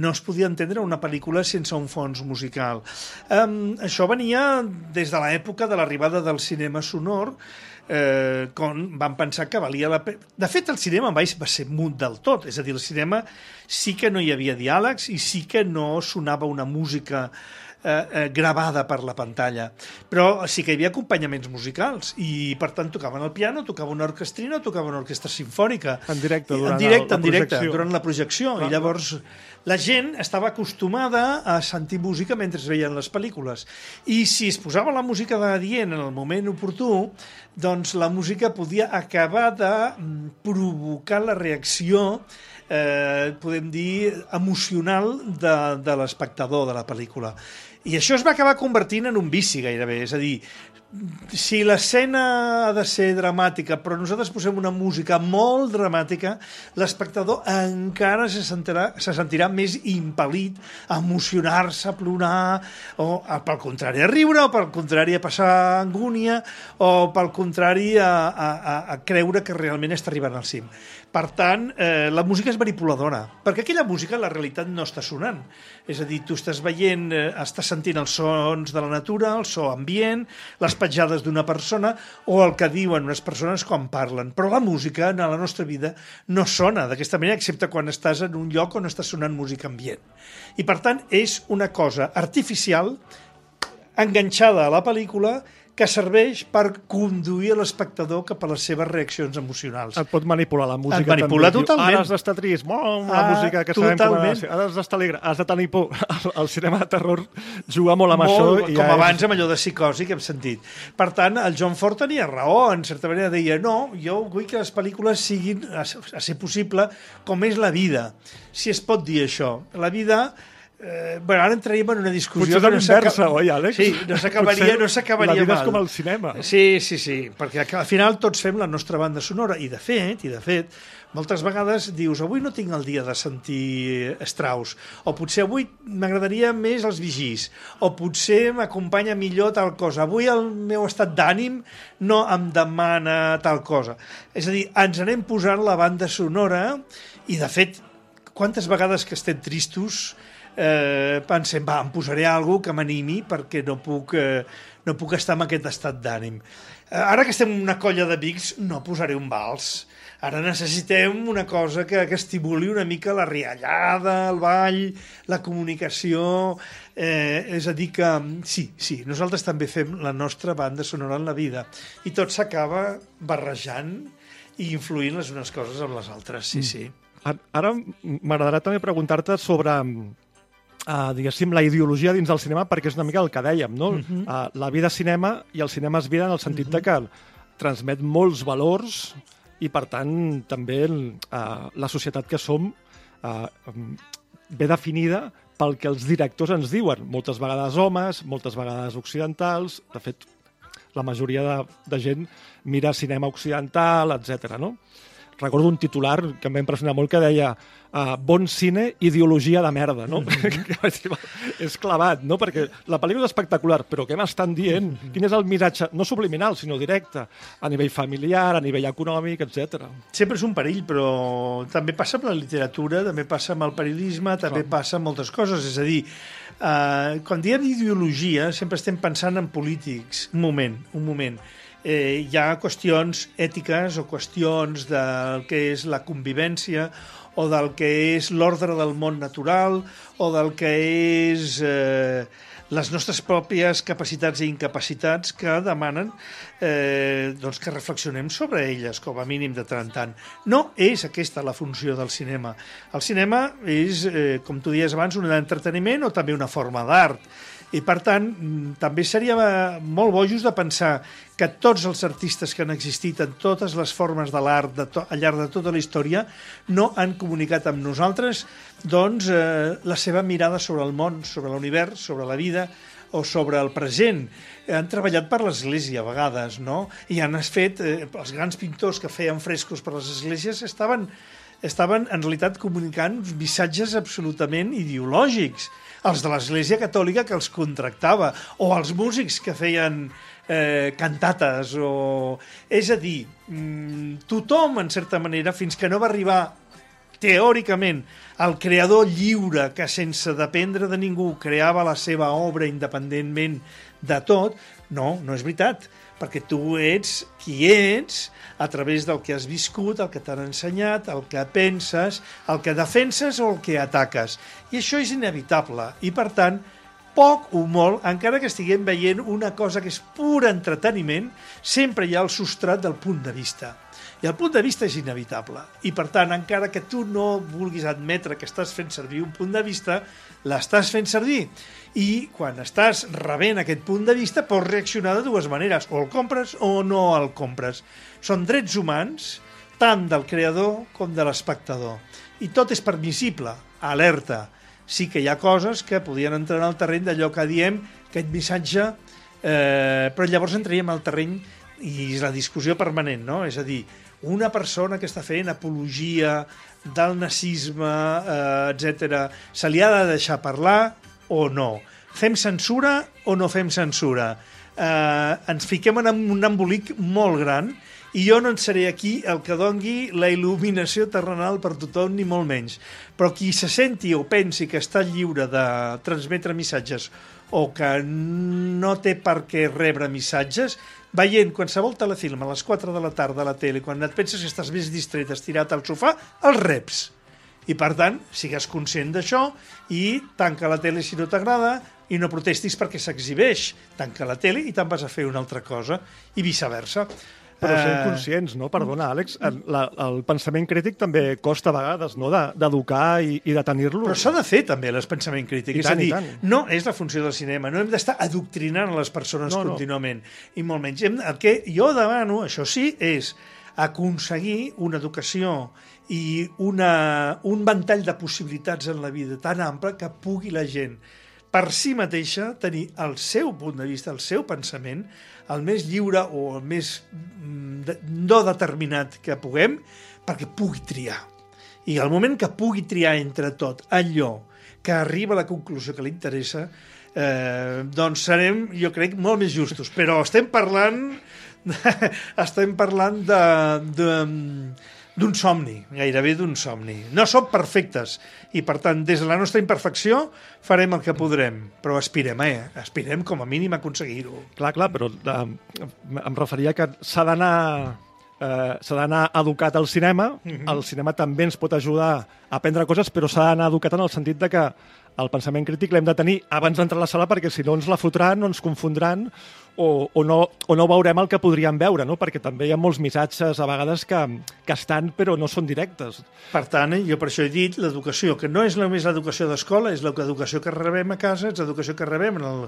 no es podia entendre una pel·lícula sense un fons musical. Um, això venia des de l'època de l'arribada del cinema sonor, eh, quan van pensar que valia la pena... De fet, el cinema mai va ser mut del tot, és a dir, el cinema sí que no hi havia diàlegs i sí que no sonava una música eh, eh, gravada per la pantalla. Però sí que hi havia acompanyaments musicals i, per tant, tocaven el piano, tocava una orquestrina, tocava una orquestra sinfònica.
En directe, durant
en directe,
la- la
en directe,
projecció.
durant la projecció.
Clar.
I llavors la gent estava acostumada a sentir música mentre es veien les pel·lícules. I si es posava la música de dient en el moment oportú, doncs la música podia acabar de mm, provocar la reacció eh, podem dir, emocional de, de l'espectador de la pel·lícula. I això es va acabar convertint en un vici gairebé, és a dir, si l'escena ha de ser dramàtica, però nosaltres posem una música molt dramàtica, l'espectador encara se sentirà, se sentirà més impel·lit a emocionar-se, a plorar, o a, pel contrari a riure, o pel contrari a passar angúnia, o pel contrari a, a, a, creure que realment està arribant al cim. Per tant, eh, la música és manipuladora, perquè aquella música en la realitat no està sonant. És a dir, tu estàs veient, eh, estàs sentint els sons de la natura, el so ambient, les petjades d'una persona o el que diuen unes persones quan parlen. Però la música en la nostra vida no sona d'aquesta manera, excepte quan estàs en un lloc on està sonant música ambient. I per tant, és una cosa artificial enganxada a la pel·lícula que serveix per conduir l'espectador cap a les seves reaccions emocionals.
Et pot manipular la música.
Et manipula
també. Diu,
totalment.
Ara has d'estar trist, molt, la
Ah,
música que sabem
totalment.
ser. Ara has d'estar alegre, has de tenir por. El, el cinema de terror juga molt amb
molt,
això. i
com
ja
abans
és...
amb allò de psicosi que hem sentit. Per tant, el John Ford tenia raó, en certa manera deia, no, jo vull que les pel·lícules siguin, a, a ser possible, com és la vida. Si es pot dir això. La vida Eh, bueno, ara entraríem en una discussió...
Potser és l'inversa,
s'acaba-
oi, Àlex?
Sí, no s'acabaria no s'acabaria
la vida és
mal.
com el cinema.
Sí, sí, sí, perquè al final tots fem la nostra banda sonora i de fet, i de fet, moltes vegades dius avui no tinc el dia de sentir Strauss, o potser avui m'agradaria més els vigís, o potser m'acompanya millor tal cosa. Avui el meu estat d'ànim no em demana tal cosa. És a dir, ens anem posant la banda sonora i, de fet, quantes vegades que estem tristos eh, pensem, va, em posaré alguna que m'animi perquè no puc, eh, no puc estar en aquest estat d'ànim. Eh, ara que estem una colla d'amics, no posaré un vals. Ara necessitem una cosa que, que estimuli una mica la riallada, el ball, la comunicació... Eh, és a dir que, sí, sí, nosaltres també fem la nostra banda sonora en la vida i tot s'acaba barrejant i influint les unes coses amb les altres, sí, sí.
Ara- Ara m'agradarà també preguntar-te sobre uh, diguéssim, la ideologia dins del cinema, perquè és una mica el que dèiem, no?
Mhm.
uh, la vida cinema i el cinema és vida en el sentit de que transmet molts valors i, per tant, també uh, la societat que som uh, ve definida pel que els directors ens diuen. Moltes vegades homes, moltes vegades occidentals, de fet, la majoria de, de gent mira cinema occidental, etc. no? Recordo un titular que em va impressionar molt que deia uh, bon cine, ideologia de merda, no? Dir, "Va, és clavat, no? Perquè la pel·lícula és espectacular, però què m'estan dient? Quin és el missatge, no subliminal, sinó directe, a nivell familiar, a nivell econòmic, etc.
Sempre és un perill, però també passa amb la literatura, també passa amb el periodisme, també passa amb moltes coses. És a dir, eh, quan diem ideologia sempre estem pensant en polítics. Un moment, un moment. Eh, hi ha qüestions ètiques o qüestions del que és la convivència o del que és l'ordre del món natural o del que és eh, les nostres pròpies capacitats i incapacitats que demanen eh, doncs que reflexionem sobre elles, com a mínim de tant en tant. No és aquesta la funció del cinema. El cinema és, eh, com tu dies abans, un entreteniment o també una forma d'art. I, per tant, mm, també seria eh, molt bojos de pensar que tots els artistes que han existit en totes les formes de l'art al llarg de tota la història no han comunicat amb nosaltres doncs, eh, la seva mirada sobre el món, sobre l'univers, sobre la vida o sobre el present. Han treballat per l'Església a vegades, no? I han fet, eh, els grans pintors que feien frescos per les esglésies estaven estaven en realitat comunicant missatges absolutament ideològics. Els de l'Església Catòlica que els contractava, o els músics que feien eh, cantates, o... És a dir, mm, tothom, en certa manera, fins que no va arribar teòricament, el creador lliure que sense dependre de ningú creava la seva obra independentment de tot, no, no és veritat, perquè tu ets qui ets a través del que has viscut, el que t'han ensenyat, el que penses, el que defenses o el que ataques. I això és inevitable. I, per tant, poc o molt, encara que estiguem veient una cosa que és pur entreteniment, sempre hi ha el substrat del punt de vista. I el punt de vista és inevitable. I, per tant, encara que tu no vulguis admetre que estàs fent servir un punt de vista, l'estàs fent servir. I quan estàs rebent aquest punt de vista, pots reaccionar de dues maneres. O el compres o no el compres. Són drets humans, tant del creador com de l'espectador. I tot és permissible. Alerta. Sí que hi ha coses que podien entrar en el terreny d'allò que diem, aquest missatge, eh, però llavors entraríem al terreny i és la discussió permanent, no? És a dir, una persona que està fent apologia del nazisme, eh, etc. se li ha de deixar parlar o no? Fem censura o no fem censura? Eh, ens fiquem en un embolic molt gran i jo no en seré aquí el que dongui la il·luminació terrenal per tothom, ni molt menys. Però qui se senti o pensi que està lliure de transmetre missatges o que no té per què rebre missatges, veient qualsevol telefilm a les 4 de la tarda a la tele, quan et penses que estàs més distret estirat al sofà, els reps. I, per tant, sigues conscient d'això i tanca la tele si no t'agrada i no protestis perquè s'exhibeix. Tanca la tele i te'n vas a fer una altra cosa i viceversa.
Però sent
Eh,
conscients, no? Perdona, Àlex, el, la, el pensament crític també costa a vegades, no?, de- d'educar i, i de tenir-lo.
Però s'ha de fer també el pensament crític.
I
és
tant,
a dir, no és la funció del cinema, no hem d'estar adoctrinant a les persones
No, no.
contínuament. I molt menys. Hem, el que jo demano, això sí, és aconseguir una educació i una, un ventall de possibilitats en la vida tan ample que pugui la gent per si mateixa tenir el seu punt de vista, el seu pensament, el més lliure o el més mm, no determinat que puguem, perquè pugui triar. I al moment que pugui triar entre tot allò que arriba a la conclusió que li interessa, eh, doncs serem, jo crec, molt més justos. Però estem parlant estem parlant de, de, d'un somni, gairebé d'un somni. No som perfectes i, per tant, des de la nostra imperfecció farem el que podrem, però aspirem, eh? Aspirem com a mínim a aconseguir-ho.
Clar, clar, però eh, em referia que s'ha d'anar eh, s'ha d'anar educat al cinema,
Mhm.
el cinema també ens pot ajudar a aprendre coses, però s'ha d'anar educat en el sentit de que el pensament crític l'hem de tenir abans d'entrar a la sala perquè si no ens la fotran o ens confondran o, o, no, o no veurem el que podríem veure, no? perquè també hi ha molts missatges a vegades que, que estan però no són directes.
Per tant, eh, jo per això he dit l'educació, que no és només l'educació d'escola, és l'educació que rebem a casa, és l'educació que rebem en el,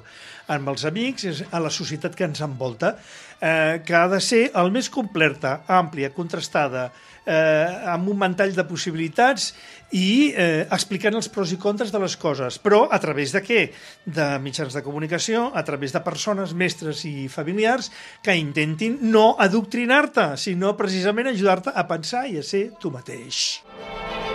amb els amics, és a la societat que ens envolta, eh, que ha de ser el més completa, àmplia, contrastada, eh, amb un ventall de possibilitats i eh, explicant els pros i contres de les coses. Però a través de què? De mitjans de comunicació, a través de persones, mestres i familiars que intentin no adoctrinar-te, sinó precisament ajudar-te a pensar i a ser tu mateix.
Escolta,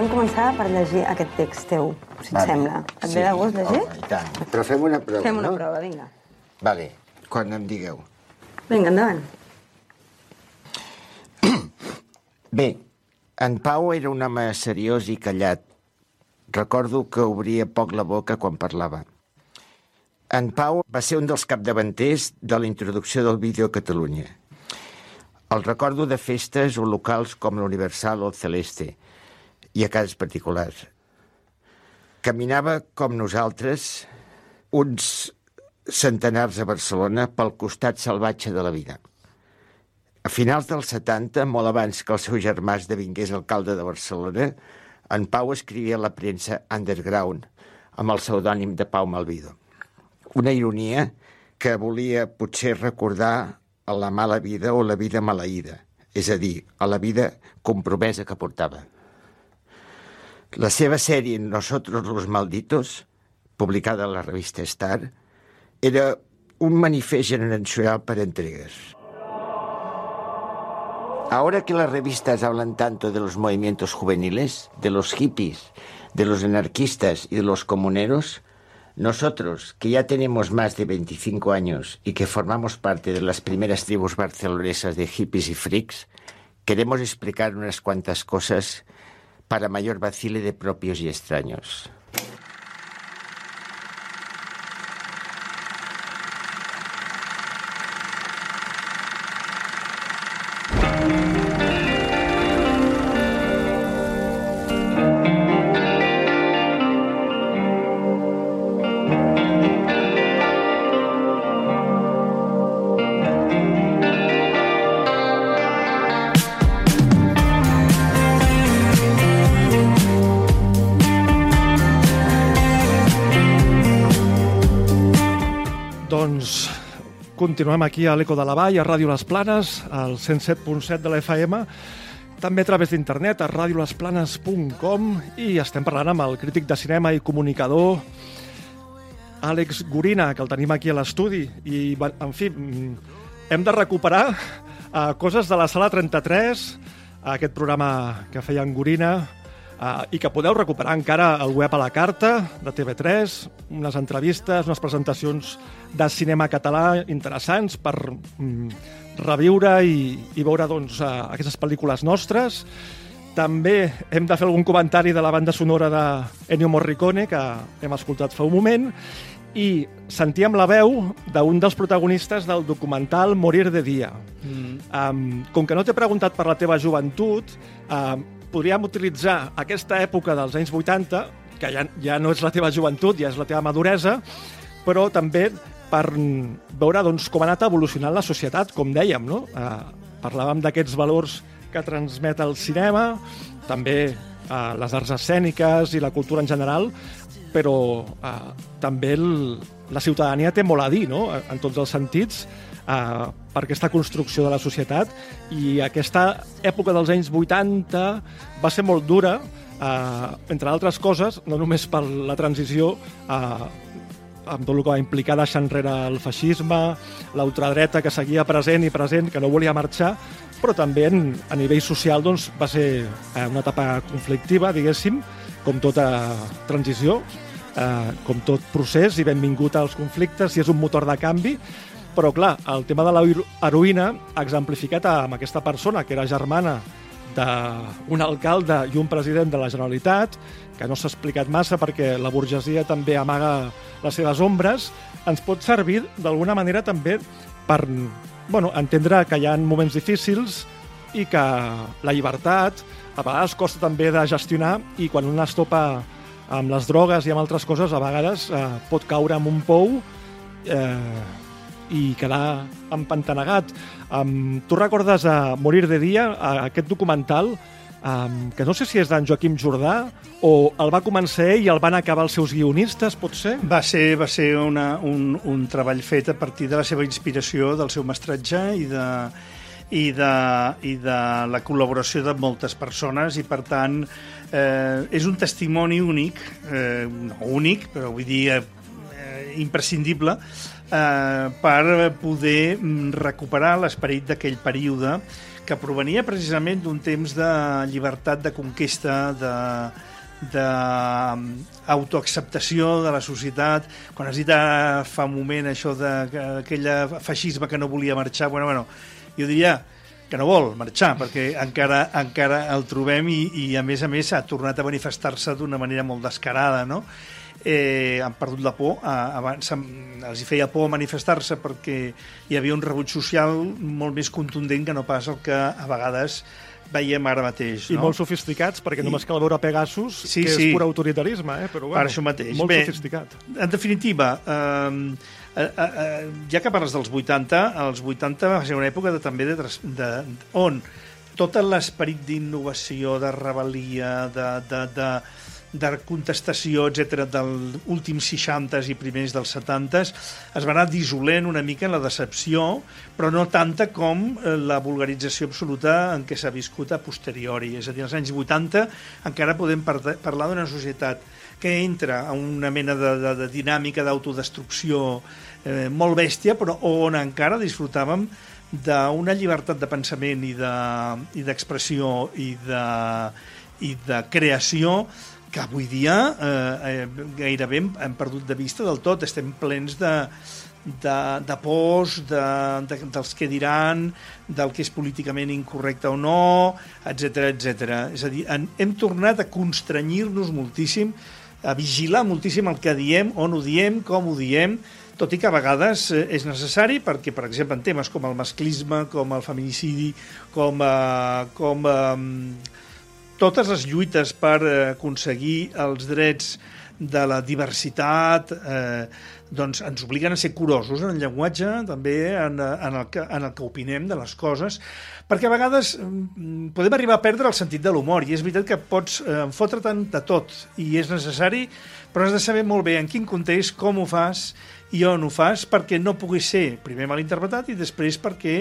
podríem començar per llegir aquest text teu, si et
Vale.
sembla. Et
Sí,
ve de gust llegir?
home, i tant. Però fem una prova,
Fem una
no?
prova, vinga.
Vale, quan em digueu.
Vinga, endavant.
Bé, en Pau era un home seriós i callat. Recordo que obria poc la boca quan parlava. En Pau va ser un dels capdavanters de la introducció del vídeo a Catalunya. El recordo de festes o locals com l'Universal o el Celeste i a cases particulars. Caminava com nosaltres, uns centenars a Barcelona, pel costat salvatge de la vida. A finals dels 70, molt abans que el seu germà esdevingués alcalde de Barcelona, en Pau escrivia a la premsa Underground amb el pseudònim de Pau Malvido. Una ironia que volia potser recordar a la mala vida o la vida maleïda, és a dir, a la vida compromesa que portava. La seva sèrie Nosotros los Malditos, publicada a la revista Star, era un manifest generacional per entregues. Ahora que las revistas hablan tanto de los movimientos juveniles, de los hippies, de los anarquistas y de los comuneros, nosotros, que ya tenemos más de 25 años y que formamos parte de las primeras tribus barcelonesas de hippies y freaks, queremos explicar unas cuantas cosas para mayor vacile de propios y extraños.
Continuem aquí a l'Eco de la Vall, a Ràdio Les Planes, al 107.7 de la FM, també a través d'internet, a radiolesplanes.com, i estem parlant amb el crític de cinema i comunicador Àlex Gorina, que el tenim aquí a l'estudi. I, en fi, mm, hem de recuperar uh, coses de la sala 33, aquest programa que feia en Gorina, uh, i que podeu recuperar encara al web a la carta de TV3, unes entrevistes, unes presentacions de cinema català interessants per mm, reviure i, i veure doncs, uh, aquestes pel·lícules nostres. També hem de fer algun comentari de la banda sonora de Ennio Morricone, que hem escoltat fa un moment, i sentíem la veu d'un dels protagonistes del documental Morir de dia.
Mm.
Um, com que no t'he preguntat per la teva joventut, um, podríem utilitzar aquesta època dels anys 80, que ja, ja no és la teva joventut, ja és la teva maduresa, però també per veure doncs, com ha anat evolucionant la societat, com dèiem. No? Uh, parlàvem d'aquests valors que transmet el cinema, també uh, les arts escèniques i la cultura en general, però uh, també el, la ciutadania té molt a dir, no? en tots els sentits, uh, per aquesta construcció de la societat. I aquesta època dels anys 80 va ser molt dura, uh, entre altres coses, no només per la transició uh, amb tot el que va implicar deixar enrere el feixisme, l'ultradreta que seguia present i present, que no volia marxar, però també en, a nivell social doncs, va ser eh, una etapa conflictiva, diguéssim, com tota transició, eh, com tot procés, i benvingut als conflictes, i és un motor de canvi, però clar, el tema de l'heroïna exemplificat amb aquesta persona, que era germana d'un alcalde i un president de la Generalitat, que no s'ha explicat massa perquè la burgesia també amaga les seves ombres, ens pot servir d'alguna manera també per bueno, entendre que hi ha moments difícils i que la llibertat a vegades costa també de gestionar i quan un es topa amb les drogues i amb altres coses, a vegades eh, pot caure en un pou eh, i quedar empantanegat. Um, tu recordes a Morir de dia, a aquest documental, um, que no sé si és d'en Joaquim Jordà o el va començar ell i el van acabar els seus guionistes, pot ser?
Va ser, va ser una, un, un treball fet a partir de la seva inspiració, del seu mestratge i de, i de, i de la col·laboració de moltes persones i, per tant, eh, és un testimoni únic, eh, no únic, però vull dir eh, imprescindible, eh, per poder mm, recuperar l'esperit d'aquell període que provenia precisament d'un temps de llibertat, de conquesta, de, d'autoacceptació de la societat. Quan has dit ah, fa un moment això d'aquell feixisme que no volia marxar, bueno, bueno, jo diria que no vol marxar, perquè encara, encara el trobem i, i, a més a més, ha tornat a manifestar-se d'una manera molt descarada, no? Eh, han perdut la por, eh, abans els hi feia por manifestar-se perquè hi havia un rebuig social molt més contundent que no pas el que a vegades veiem ara mateix.
I
no?
molt sofisticats, perquè només cal veure Pegasus,
Sí,
que
sí.
és pur autoritarisme, eh? però bueno,
per això mateix.
molt
Bé,
sofisticat.
En definitiva, eh, eh, eh, ja que parles dels 80, els 80 va ser una època de, també de, de, on tot l'esperit d'innovació, de rebel·lia, de, de, de, de contestació, etc dels últims 60s i primers dels 70s, es va anar dissolent una mica en la decepció, però no tanta com eh, la vulgarització absoluta en què s'ha viscut a posteriori. És a dir, als anys 80 encara podem par parlar d'una societat que entra a una mena de, de, de dinàmica d'autodestrucció eh, molt bèstia, però on encara disfrutàvem d'una llibertat de pensament i d'expressió de, i, de, i de creació que avui dia eh, eh, gairebé hem, hem perdut de vista del tot. Estem plens de, de, de pors, de, de, dels que diran, del que és políticament incorrecte o no, etc etc. És a dir, en, hem tornat a constrenyir-nos moltíssim, a vigilar moltíssim el que diem, on ho diem, com ho diem, tot i que a vegades eh, és necessari perquè, per exemple, en temes com el masclisme, com el feminicidi, com, eh, com eh, totes les lluites per eh, aconseguir els drets de la diversitat eh, doncs ens obliguen a ser curosos en el llenguatge, també en, eh, en, el que, en el que opinem de les coses, perquè a vegades mm, podem arribar a perdre el sentit de l'humor, i és veritat que pots eh, fotre tant de tot, i és necessari, però has de saber molt bé en quin context, com ho fas, i on ho fas perquè no pugui ser primer malinterpretat i després perquè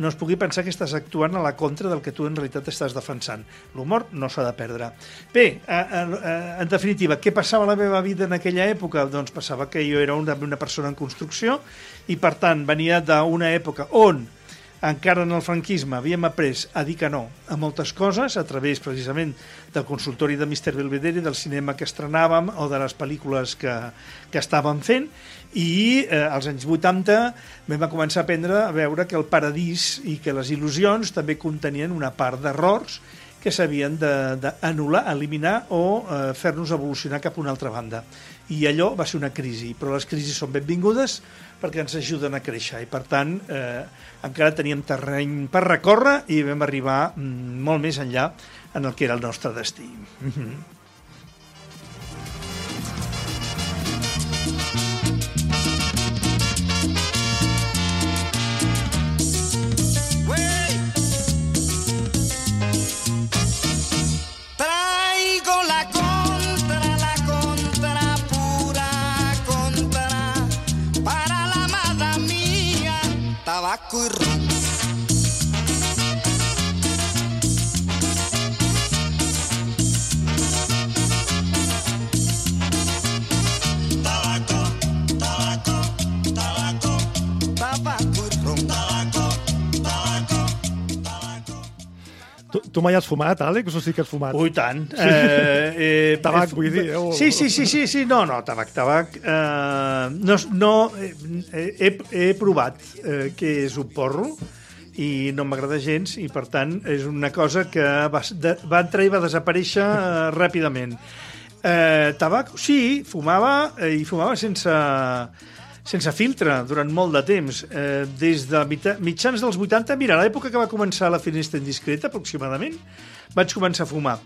no es pugui pensar que estàs actuant a la contra del que tu en realitat estàs defensant. L'humor no s'ha de perdre. Bé, a, a, a, en definitiva, què passava a la meva vida en aquella època? Doncs passava que jo era una, una persona en construcció i, per tant, venia d'una època on encara en el franquisme havíem après a dir que no a moltes coses, a través precisament del consultori de Mr. Belvedere, del cinema que estrenàvem o de les pel·lícules que, que estàvem fent, i eh, als anys 80 vam començar a aprendre a veure que el paradís i que les il·lusions també contenien una part d'errors que s'havien d'anul·lar, eliminar o eh, fer-nos evolucionar cap a una altra banda. I allò va ser una crisi, però les crisis són benvingudes perquè ens ajuden a créixer i, per tant, eh, encara teníem terreny per recórrer i vam arribar mm, molt més enllà en el que era el nostre destí. Mhm.
Traigo blanco y.
Tu, mai has fumat, Àlex, o sí que has fumat?
Ui, tant.
Sí.
Eh, eh,
tabac,
eh,
vull dir. Eh? O...
Sí, sí, sí, sí, sí, no, no, tabac, tabac. Eh, no, no eh, he, he provat eh, què és un porro i no m'agrada gens i per tant és una cosa que va, de, va entrar i va desaparèixer eh, ràpidament. Eh, tabac, sí, fumava eh, i fumava sense, sense filtre durant molt de temps. Eh, des de mitjans dels 80, mira, l'època que va començar la finestra indiscreta, aproximadament, vaig començar a fumar.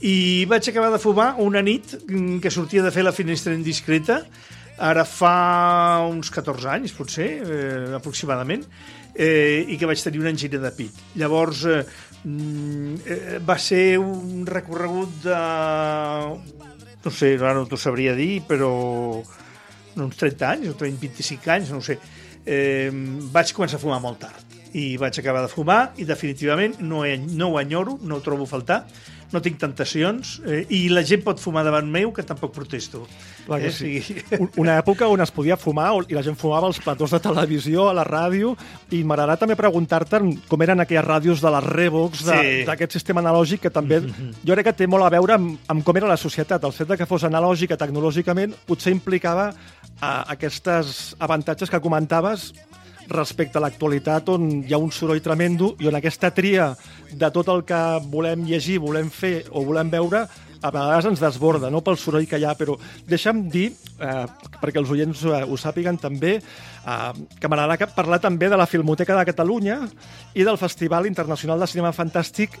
I vaig acabar de fumar una nit mm, que sortia de fer la finestra indiscreta, ara fa uns 14 anys, potser, eh, aproximadament, eh, i que vaig tenir una angina de pit. Llavors, eh, mm, eh, va ser un recorregut de... No sé, ara no t'ho sabria dir, però uns 30 anys, o 30, 25 anys, no sé. Eh, vaig començar a fumar molt tard i vaig acabar de fumar i definitivament no, he, no ho enyoro, no ho trobo a faltar, no tinc tentacions eh, i la gent pot fumar davant meu que tampoc protesto.
Clar que
Eh,
sí.
sí.
Un- Una època on es podia fumar i la gent fumava als platós de televisió, a la ràdio, i m'agradarà també preguntar-te com eren aquelles ràdios de les Revox, de-
Sí.
d'aquest sistema analògic, que també jo crec que té molt a veure amb, amb com era la societat. El fet de que fos analògica tecnològicament potser implicava uh, aquests avantatges que comentaves respecte a l'actualitat on hi ha un soroll tremendo i on aquesta tria de tot el que volem llegir, volem fer o volem veure a vegades ens desborda, no pel soroll que hi ha, però deixa'm dir, eh, perquè els oients eh, ho sàpiguen també, eh, que m'agradarà que- parlar també de la Filmoteca de Catalunya i del Festival Internacional de Cinema Fantàstic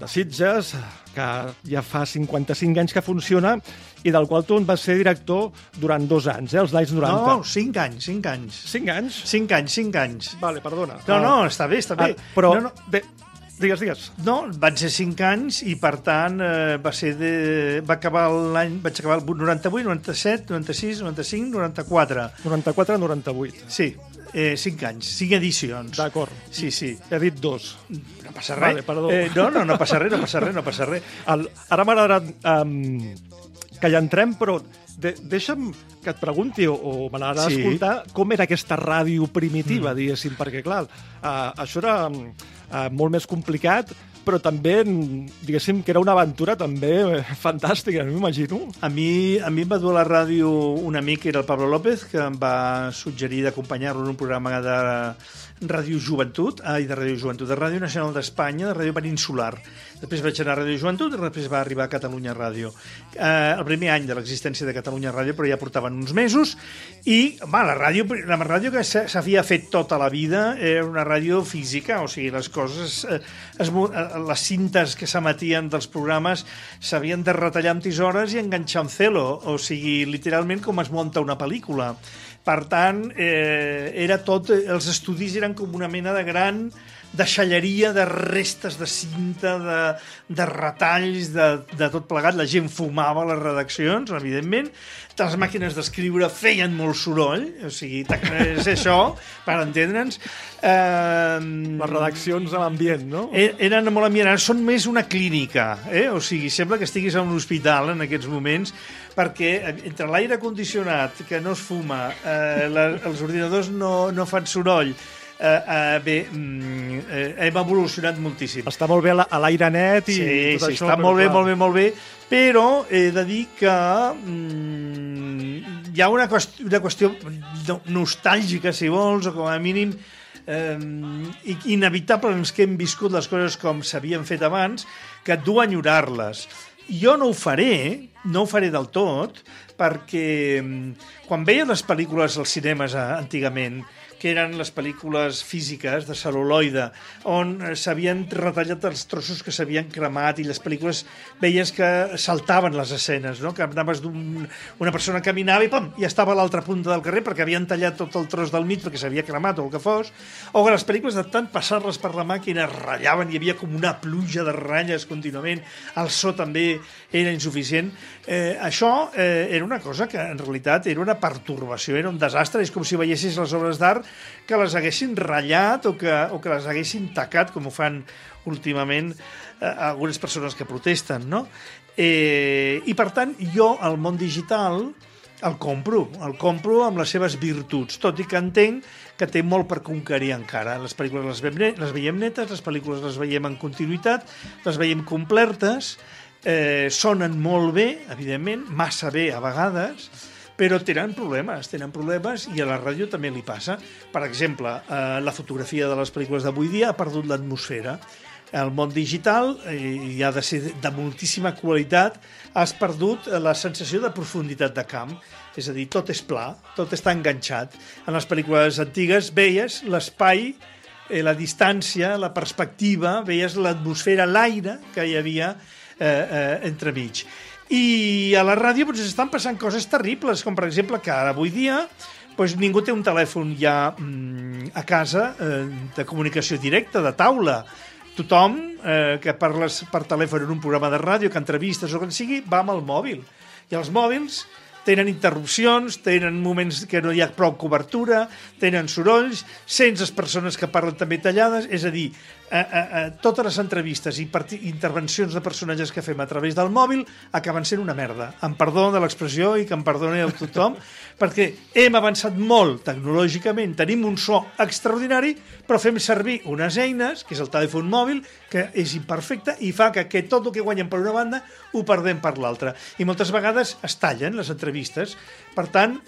de Sitges, que ja fa 55 anys que funciona i del qual tu en vas ser director durant dos anys, eh, els anys 90.
No, 5 anys, 5 anys.
5 anys?
5 anys, 5 anys.
Vale, perdona.
No,
Ah.
no, està bé, està bé.
Ah, però,
no, no.
bé, Digues, digues.
No, van ser 5 anys i, per tant, eh, va ser de... va acabar l'any... vaig acabar el 98, 97, 96, 95, 94.
94, 98.
Sí, eh, 5 anys, 5 edicions.
D'acord.
Sí, sí.
He dit dos.
No passa res.
Vale, perdó.
Eh, no, no, no passa res, no passa res, no passa res.
El, ara m'agradarà um, que hi entrem, però de, deixa'm que et pregunti, o, o me n'agradarà
Sí.
escoltar, com era aquesta ràdio primitiva, mm. diguéssim, perquè, clar, uh, això era uh, molt més complicat, però també, diguéssim, que era una aventura també eh, fantàstica, m'imagino.
A mi, a mi em va dur a la ràdio un amic, era el Pablo López, que em va suggerir d'acompanyar-lo en un programa de Ràdio Joventut, ai, de Ràdio Joventut, de Ràdio Nacional d'Espanya, de Ràdio Peninsular. Després vaig anar a Ràdio Joventut després va arribar a Catalunya Ràdio. Eh, el primer any de l'existència de Catalunya Ràdio, però ja portaven uns mesos, i va, la ràdio, la ràdio que s'ha- s'havia fet tota la vida era una ràdio física, o sigui, les coses, eh, es, eh, les cintes que s'emetien dels programes s'havien de retallar amb tisores i enganxar amb celo, o sigui, literalment com es munta una pel·lícula. Per tant, eh, era tot, els estudis eren com una mena de gran deixalleria de restes de cinta, de, de retalls, de, de tot plegat. La gent fumava les redaccions, evidentment. Les màquines d'escriure feien molt soroll, o sigui, és això, per entendre'ns. Eh,
Les redaccions a l'ambient, no?
E- eren molt ambient, són més una clínica, eh? o sigui, sembla que estiguis a un hospital en aquests moments, perquè eh, entre l'aire condicionat, que no es fuma, eh, la, els ordinadors no, no fan soroll, eh, eh, bé, mm, eh, hem evolucionat moltíssim.
Està molt bé l'aire net i
sí,
tot
sí,
això.
està molt bé, molt bé, molt bé, però he de dir que mm, hi ha una qüestió, una qüestió no- nostàlgica, si vols, o com a mínim eh, inevitable en què hem viscut les coses com s'havien fet abans, que et du a enyorar-les. Jo no ho faré, no ho faré del tot, perquè mm, quan veia les pel·lícules als cinemes eh, antigament, que eren les pel·lícules físiques de cel·luloide, on eh, s'havien retallat els trossos que s'havien cremat i les pel·lícules veies que saltaven les escenes, no? que anaves d'una persona caminava i pam, i estava a l'altra punta del carrer perquè havien tallat tot el tros del mig perquè s'havia cremat o el que fos, o que les pel·lícules de tant passar-les per la màquina ratllaven, hi havia com una pluja de ratlles contínuament, el so també era insuficient. Eh, això eh, era una cosa que en realitat era una pertorbació, era un desastre, és com si veiessis les obres d'art que les haguessin ratllat o que, o que les haguessin tacat, com ho fan últimament eh, algunes persones que protesten, no? Eh, I, per tant, jo, al món digital, el compro, el compro amb les seves virtuts, tot i que entenc que té molt per conquerir encara. Les pel·lícules les veiem, les veiem netes, les pel·lícules les veiem en continuïtat, les veiem complertes, eh, sonen molt bé, evidentment, massa bé a vegades, però tenen problemes, tenen problemes i a la ràdio també li passa. Per exemple, eh, la fotografia de les pel·lícules d'avui dia ha perdut l'atmosfera. El món digital, eh, i ha de ser de moltíssima qualitat, has perdut la sensació de profunditat de camp. És a dir, tot és pla, tot està enganxat. En les pel·lícules antigues veies l'espai, eh, la distància, la perspectiva, veies l'atmosfera, l'aire que hi havia eh, eh, entremig. I a la ràdio doncs, estan passant coses terribles, com per exemple que ara avui dia doncs, ningú té un telèfon ja mm, a casa eh, de comunicació directa, de taula. Tothom eh, que parles per telèfon en un programa de ràdio, que entrevistes o que sigui, va amb el mòbil. I els mòbils tenen interrupcions, tenen moments que no hi ha prou cobertura, tenen sorolls, sents les persones que parlen també tallades, és a dir, eh, eh, eh, totes les entrevistes i intervencions de personatges que fem a través del mòbil acaben sent una merda. Em perdó de l'expressió i que em perdoni a tothom, perquè hem avançat molt tecnològicament, tenim un so extraordinari, però fem servir unes eines, que és el telèfon mòbil, que és imperfecte i fa que, que tot el que guanyem per una banda ho perdem per l'altra. I moltes vegades es tallen les entrevistes. Per tant,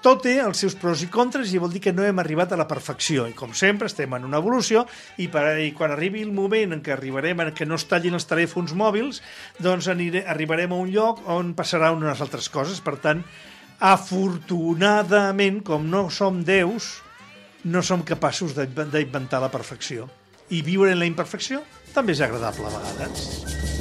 tot té els seus pros i contres i vol dir que no hem arribat a la perfecció. I com sempre estem en una evolució i, per, i quan arribi el moment en què arribarem a que no es tallin els telèfons mòbils, doncs aniré, arribarem a un lloc on passarà unes altres coses. Per tant, afortunadament, com no som déus, no som capaços d'inven- d'inventar la perfecció. I viure en la imperfecció també és agradable a vegades.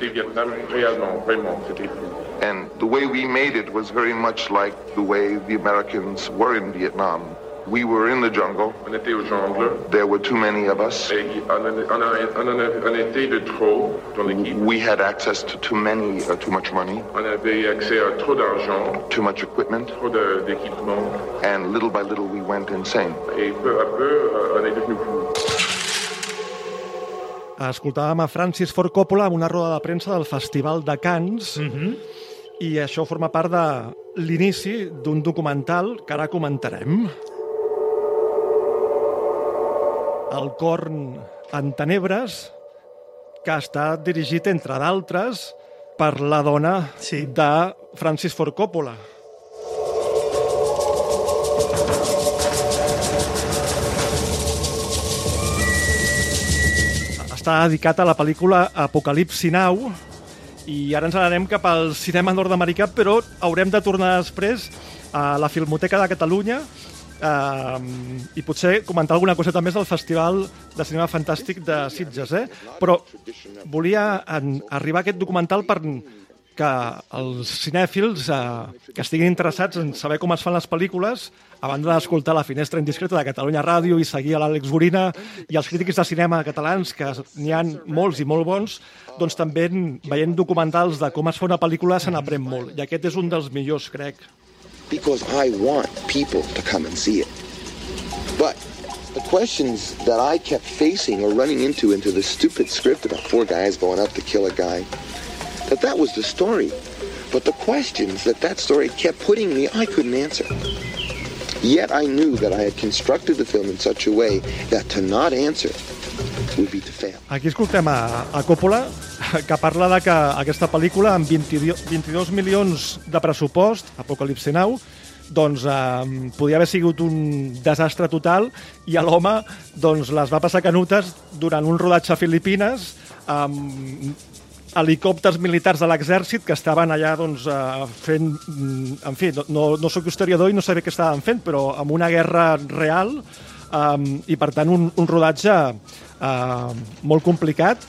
C'était comme on dit, c'était Vietnam, réellement, vraiment. And the way we made it was very much like the way the Americans were in Vietnam. We were in the jungle.
On était au jungle.
There were too many of us. We had access to too many, uh, too much money,
On avait accès à trop d'argent,
too much equipment,
trop d'équipement.
and little by little we went insane.
Et peu à peu, euh, on est devenu.
Escoltàvem a Francis Ford Coppola en una roda de premsa del Festival de Cannes i això forma part de l'inici d'un documental que ara comentarem. El corn en tenebres, que estat dirigit, entre d'altres, per la dona sí. de Francis Ford Coppola. Està dedicat a la pel·lícula Apocalipsi Now i ara ens n'anem cap al cinema nord-americà, però haurem de tornar després a la Filmoteca de Catalunya eh, i potser comentar alguna cosa també del Festival de Cinema Fantàstic de Sitges, eh? Però volia en, arribar a aquest documental per que els cinèfils eh, que estiguin interessats en saber com es fan les pel·lícules, a banda d'escoltar la finestra indiscreta de Catalunya Ràdio i seguir a l'Àlex Gorina i els crítics de cinema catalans, que n'hi han molts i molt bons, doncs també veient documentals de com es fa una pel·lícula se n'aprèn molt. I aquest és un dels millors, crec.
because I want people to come and see it. But the questions that I kept facing or running into into this stupid script about four guys going up to kill a guy, that that was the story. But the questions that that story kept putting me, I couldn't answer. Yet I knew that I had constructed the film in such a way that to not answer would be to fail.
Aquí escoltem a, a Coppola, que parla de que aquesta pel·lícula, amb 22, 22 milions de pressupost, Apocalipsi Now, doncs eh, podia haver sigut un desastre total i a l'home doncs, les va passar canutes durant un rodatge a Filipines amb helicòpters militars de l'exèrcit que estaven allà doncs, eh, fent... mm, En fi, no, no, sóc historiador i no sabia què estaven fent, però amb una guerra real um, i, per tant, un, un rodatge uh, molt complicat.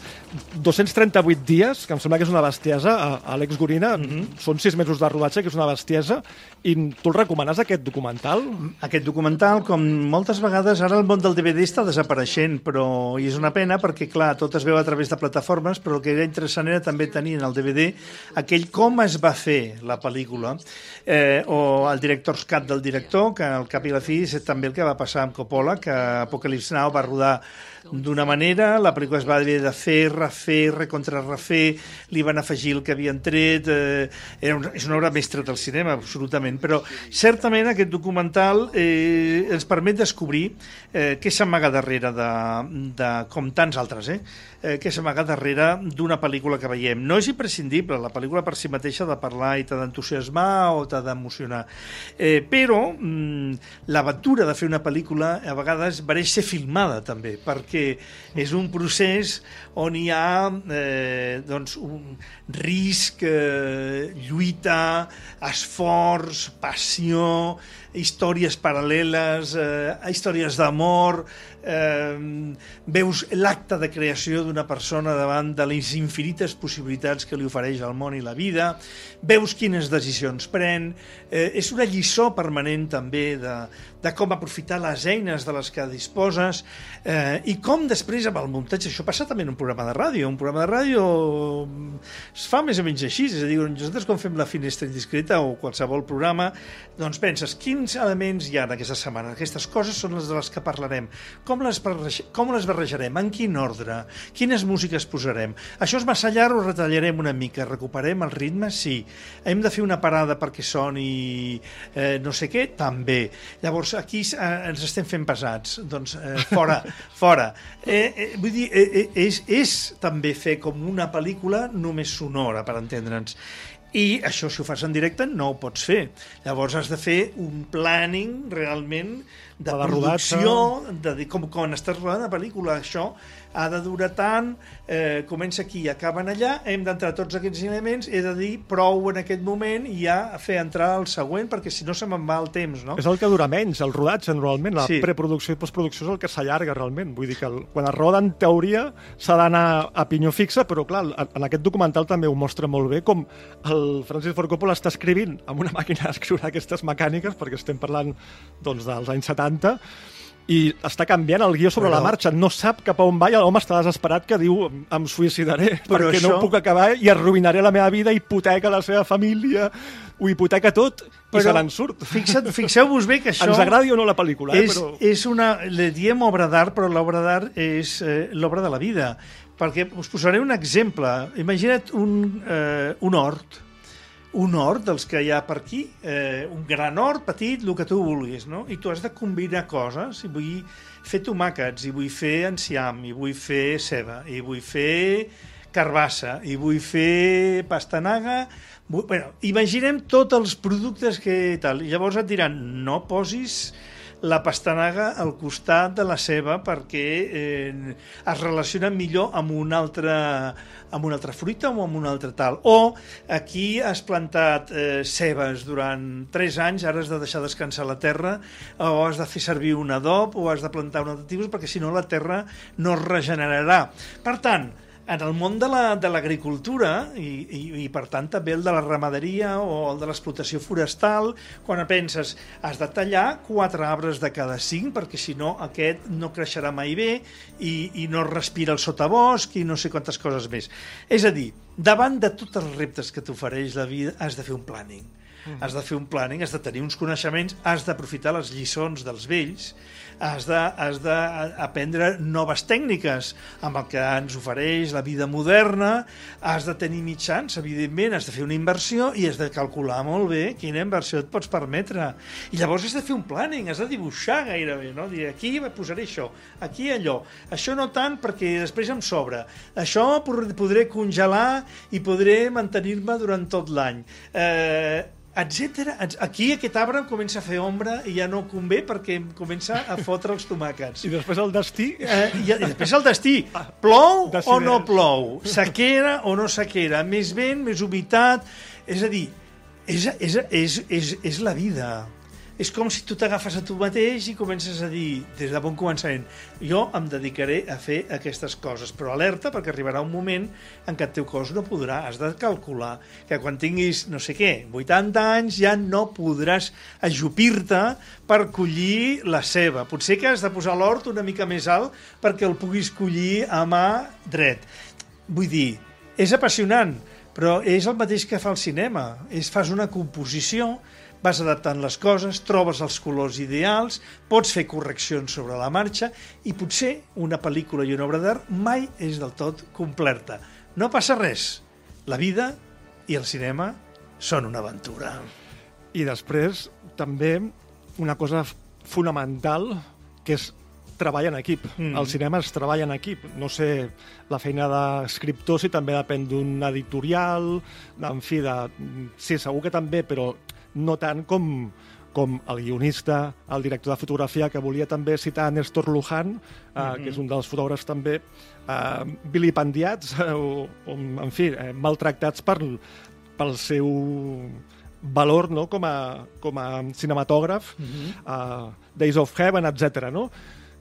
238 dies, que em sembla que és una bestiesa, a Àlex Gorina, mm -hmm. són sis mesos de rodatge, que és una bestiesa, i tu el recomanes, aquest documental?
Aquest documental, com moltes vegades, ara el món del DVD està desapareixent, però i és una pena perquè, clar, tot es veu a través de plataformes, però el que era interessant era també tenir en el DVD aquell com es va fer la pel·lícula, eh, o el director's cut del director, que al cap i la fi és també el que va passar amb Coppola, que Apocalypse Now va rodar d'una manera, la pel·lícula es va haver de fer, refer, recontrarrefer, li van afegir el que havien tret, eh, era una, és una obra mestra del cinema, absolutament, però certament aquest documental eh, ens permet descobrir eh, què s'amaga darrere de, de, com tants altres, eh? eh, què s'amaga darrere d'una pel·lícula que veiem. No és imprescindible, la pel·lícula per si mateixa de parlar i t'ha d'entusiasmar o t'ha d'emocionar. Eh, però mm, l'aventura de fer una pel·lícula a vegades mereix ser filmada també, perquè és un procés on hi ha eh, doncs, un risc, eh, lluita, esforç, passió, històries paral·leles, eh, històries d'amor, eh, veus l'acte de creació d'una persona davant de les infinites possibilitats que li ofereix el món i la vida, veus quines decisions pren, eh, és una lliçó permanent també de, de com aprofitar les eines de les que disposes eh, i com després amb el muntatge, això passa també en un programa de ràdio, un programa de ràdio mm, es fa més o menys així, és a dir, nosaltres quan fem la finestra indiscreta o qualsevol programa, doncs penses, quins elements hi ha en aquesta setmana? Aquestes coses són les de les que parlarem. Com les, barrege- com les barrejarem? En quin ordre? Quines músiques posarem? Això és massa llarg, ho retallarem una mica. Recuperem el ritme? Sí. Hem de fer una parada perquè soni eh, no sé què? També. Llavors, aquí eh, ens estem fent pesats. Doncs eh, fora, fora. Eh, eh, vull dir, eh, eh, és, és també fer com una pel·lícula només sonora, per entendre'ns. I això, si ho fas en directe, no ho pots fer. Llavors has de fer un planning realment de
De la rodatge.
producció, de, com quan estàs rodant una pel·lícula, això ha de durar tant, eh, comença aquí i acaben allà, hem d'entrar tots aquests elements, he de dir prou en aquest moment i ja fer entrar el següent, perquè si no se me'n va el temps, no?
És el que dura menys, el rodatge, normalment. La
Sí.
preproducció i postproducció és el que s'allarga, realment. Vull dir que el, quan es roda, en teoria, s'ha d'anar a pinyó fixa, però, clar, en en aquest documental també ho mostra molt bé, com el Francis Ford Coppola està escrivint amb una màquina d'escriure aquestes mecàniques, perquè estem parlant doncs, dels anys 70, i està canviant el guió sobre
Però-
la marxa. No sap cap a on va i l'home està desesperat que diu em suïcidaré
Però
perquè
això-
no puc acabar i arruïnaré la meva vida, hipoteca la seva família, ho hipoteca tot i se n'en surt.
Fixeu-vos bé que això...
Ens agradi o no la pel·lícula, eh?
és,
però...
és una... Le diem obra d'art, però l'obra d'art és eh, l'obra de la vida. Perquè us posaré un exemple. Imagina't un, eh, un hort, un hort dels que hi ha per aquí, eh, un gran hort petit, el que tu vulguis, no? I tu has de combinar coses, i vull fer tomàquets, i vull fer enciam, i vull fer ceba, i vull fer carbassa, i vull fer pastanaga... Vull... Bueno, imaginem tots els productes que tal. I llavors et diran, no posis la pastanaga al costat de la ceba perquè eh, es relaciona millor amb una altra amb una altra fruita o amb una altra tal. O aquí has plantat eh, cebes durant 3 anys, ara has de deixar descansar la terra, o has de fer servir un adob, o has de plantar un altre tipus, perquè si no la terra no es regenerarà. Per tant, en el món de la- de l'agricultura i, i, i per tant també el de la ramaderia o el de l'explotació forestal, quan penses has de tallar quatre arbres de cada cinc perquè si no aquest no creixerà mai bé i, i no respira el sotabosc i no sé quantes coses més. És a dir, davant de tots els reptes que t'ofereix la vida has de fer un planning.
Mhm.
Has de fer un planning, has de tenir uns coneixements, has d'aprofitar les lliçons dels vells, has d'aprendre noves tècniques amb el que ens ofereix la vida moderna, has de tenir mitjans, evidentment, has de fer una inversió i has de calcular molt bé quina inversió et pots permetre. I llavors has de fer un planning, has de dibuixar gairebé, no? Dir, aquí posaré això, aquí allò, això no tant perquè després em sobra, això podré congelar i podré mantenir-me durant tot l'any. Eh, etc. Aquí aquest arbre comença a fer ombra i ja no convé perquè em comença a fotre els tomàquets.
I després el destí...
Eh, i, I després el destí. Plou
Decideix.
o no plou? Sequera o no sequera? Més vent, més humitat... És a dir, és, és, és, és, és la vida. És com si tu t'agafes a tu mateix i comences a dir, des de bon començament, jo em dedicaré a fer aquestes coses, però alerta perquè arribarà un moment en què el teu cos no podrà, has de calcular que quan tinguis, no sé què, 80 anys ja no podràs ajupir-te per collir la ceba. Potser que has de posar l'hort una mica més alt perquè el puguis collir a mà dret. Vull dir, és apassionant, però és el mateix que fa el cinema. És, fas una composició, vas adaptant les coses, trobes els colors ideals, pots fer correccions sobre la marxa i potser una pel·lícula i una obra d'art mai és del tot completa. No passa res. La vida i el cinema són una aventura.
I després, també, una cosa fonamental, que és treball en equip.
Mm.
El cinema es treballa en equip. No sé la feina d'escriptor si també depèn d'un editorial, en fi, de... sí, segur que també, però no tant com, com el guionista, el director de fotografia, que volia també citar Néstor Luján, eh,
Mhm.
que és un dels fotògrafs també, eh, vilipendiats, eh, o, o, en fi, eh, maltractats per, pel seu valor no? com, a, com a cinematògraf,
Mhm.
uh, Days of Heaven, etc. no?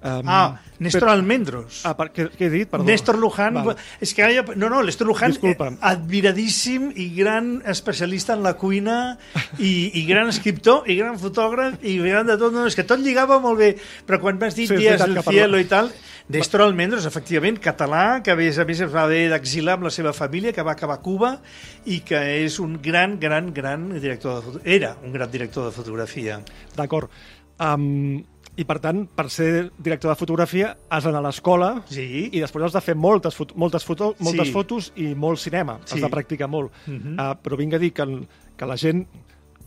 Um,
Ah, Néstor Almendros.
Ah, per, què, què he dit? Perdó.
Néstor Luján,
Val.
és que ara ja, no, no, Néstor Luján,
Disculpa.
eh, admiradíssim i gran especialista en la cuina i, i gran escriptor i gran fotògraf i gran de tot, no, és que tot lligava molt bé, però quan m'has dit
Sí, veritat
del cielo i tal, Néstor Almendros, efectivament, català, que a més a més es va haver d'exilar amb la seva família, que va acabar a Cuba i que és un gran, gran, gran director de fotografia. Era un gran director de fotografia.
D'acord. Um, I, per tant, per ser director de fotografia has d'anar a l'escola
sí.
i després has de fer moltes, fot moltes, foto moltes
Sí.
fotos i molt cinema.
Sí.
Has de practicar molt.
Mhm.
uh, però vinc a dir que, que la gent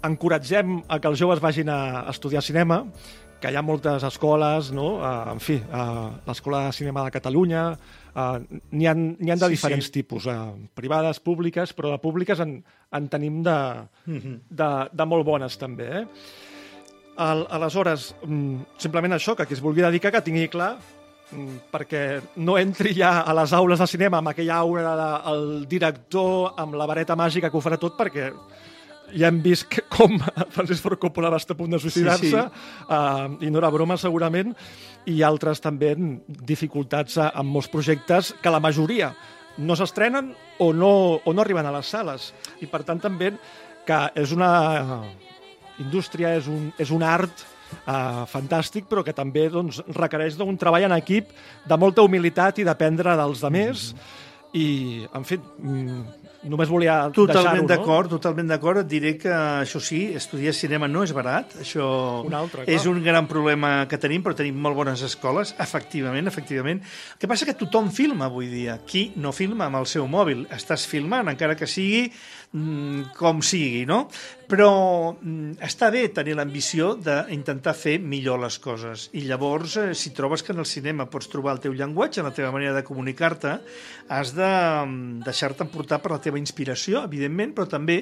encoratgem a que els joves vagin a estudiar cinema, que hi ha moltes escoles, no? Uh, en fi, uh, l'Escola de Cinema de Catalunya, uh, n'hi ha, ha de
Sí,
diferents
sí.
tipus, uh, privades, públiques, però de públiques en, en tenim de,
Mhm.
de, de molt bones també, eh? Al, aleshores, mm, simplement això, que qui es vulgui dedicar que tingui clar mm, perquè no entri ja a les aules de cinema amb aquella aura del director amb la vareta màgica que ho farà tot perquè ja hem vist que com Francis Ford Coppola va estar a punt de suïcidar-se
Sí, sí.
uh, i no era broma segurament i altres també dificultats eh, amb molts projectes que la majoria no s'estrenen o, no, o no arriben a les sales. I per tant també que és una indústria, és un, és un art uh, fantàstic, però que també doncs, requereix d'un treball en equip de molta humilitat i d'aprendre dels demés. Mm -hmm. I, en fi, mm, només volia
Totalment d'acord, totalment d'acord. Et diré que, això sí, estudiar cinema no és barat. Això
Un altre, clar.
és un gran problema que tenim, però tenim molt bones escoles, efectivament, efectivament. El que passa que tothom filma avui dia. Qui no filma amb el seu mòbil? Estàs filmant, encara que sigui com sigui, no? Però mm, està bé tenir l'ambició d'intentar fer millor les coses. I llavors, eh, si trobes que en el cinema pots trobar el teu llenguatge, la teva manera de comunicar-te, has de mm, deixar-te emportar per la teva inspiració, evidentment, però també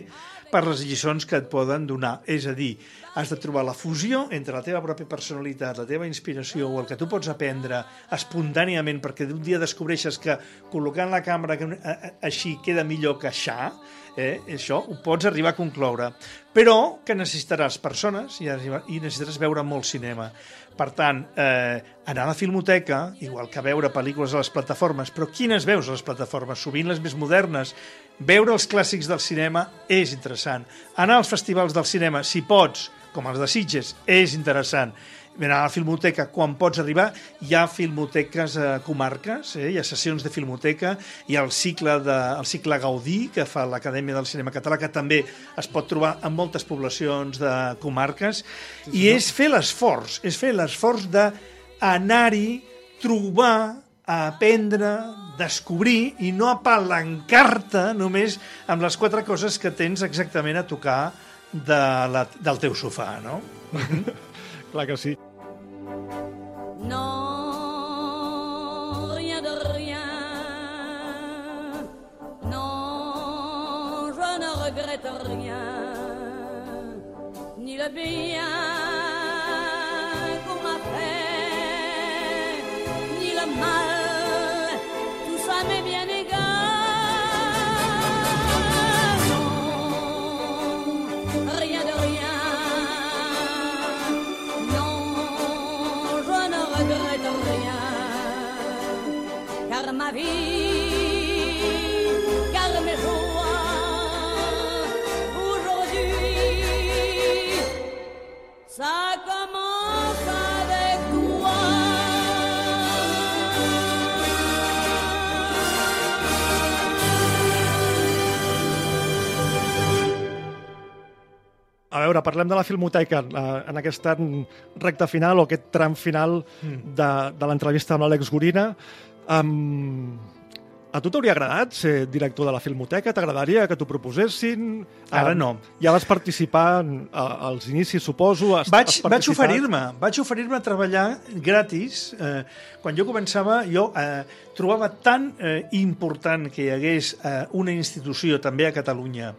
per les lliçons que et poden donar. És a dir, has de trobar la fusió entre la teva pròpia personalitat, la teva inspiració o el que tu pots aprendre espontàniament perquè d'un dia descobreixes que col·locant la càmera a- a- així queda millor que això, eh, això ho pots arribar a concloure. Però que necessitaràs persones i, i necessitaràs veure molt cinema. Per tant, eh, anar a la filmoteca, igual que veure pel·lícules a les plataformes, però quines veus a les plataformes? Sovint les més modernes. Veure els clàssics del cinema és interessant. Anar als festivals del cinema, si pots, com els de Sitges, és interessant. Anar a la filmoteca quan pots arribar. Hi ha filmoteques a comarques, eh? hi ha sessions de filmoteca, hi ha el cicle, de, el cicle Gaudí, que fa l'Acadèmia del Cinema Català, que també es pot trobar en moltes poblacions de comarques, i és fer l'esforç, és fer l'esforç d'anar-hi, trobar, aprendre, descobrir i no apalancar-te només amb les quatre coses que tens exactament a tocar de la, del teu sofà, no?
Clar que sí.
Non, rien de rien. Non, je ne regrette rien. Ni le bien qu'on m'a fait, ni le mal.
A veure, parlem de la Filmoteca en aquesta recta final o aquest tram final
Mm.
de, de l'entrevista amb l'Àlex Gorina. Um, a tu t'hauria agradat ser director de la Filmoteca? T'agradaria que t'ho proposessin?
Ara
Em,
no.
Ja vas participar a- als inicis, suposo? Has,
Vaig,
has
vaig oferir-me, vaig oferir-me a treballar gratis. Eh, quan jo començava, jo eh, trobava tan eh, important que hi hagués eh, una institució també a Catalunya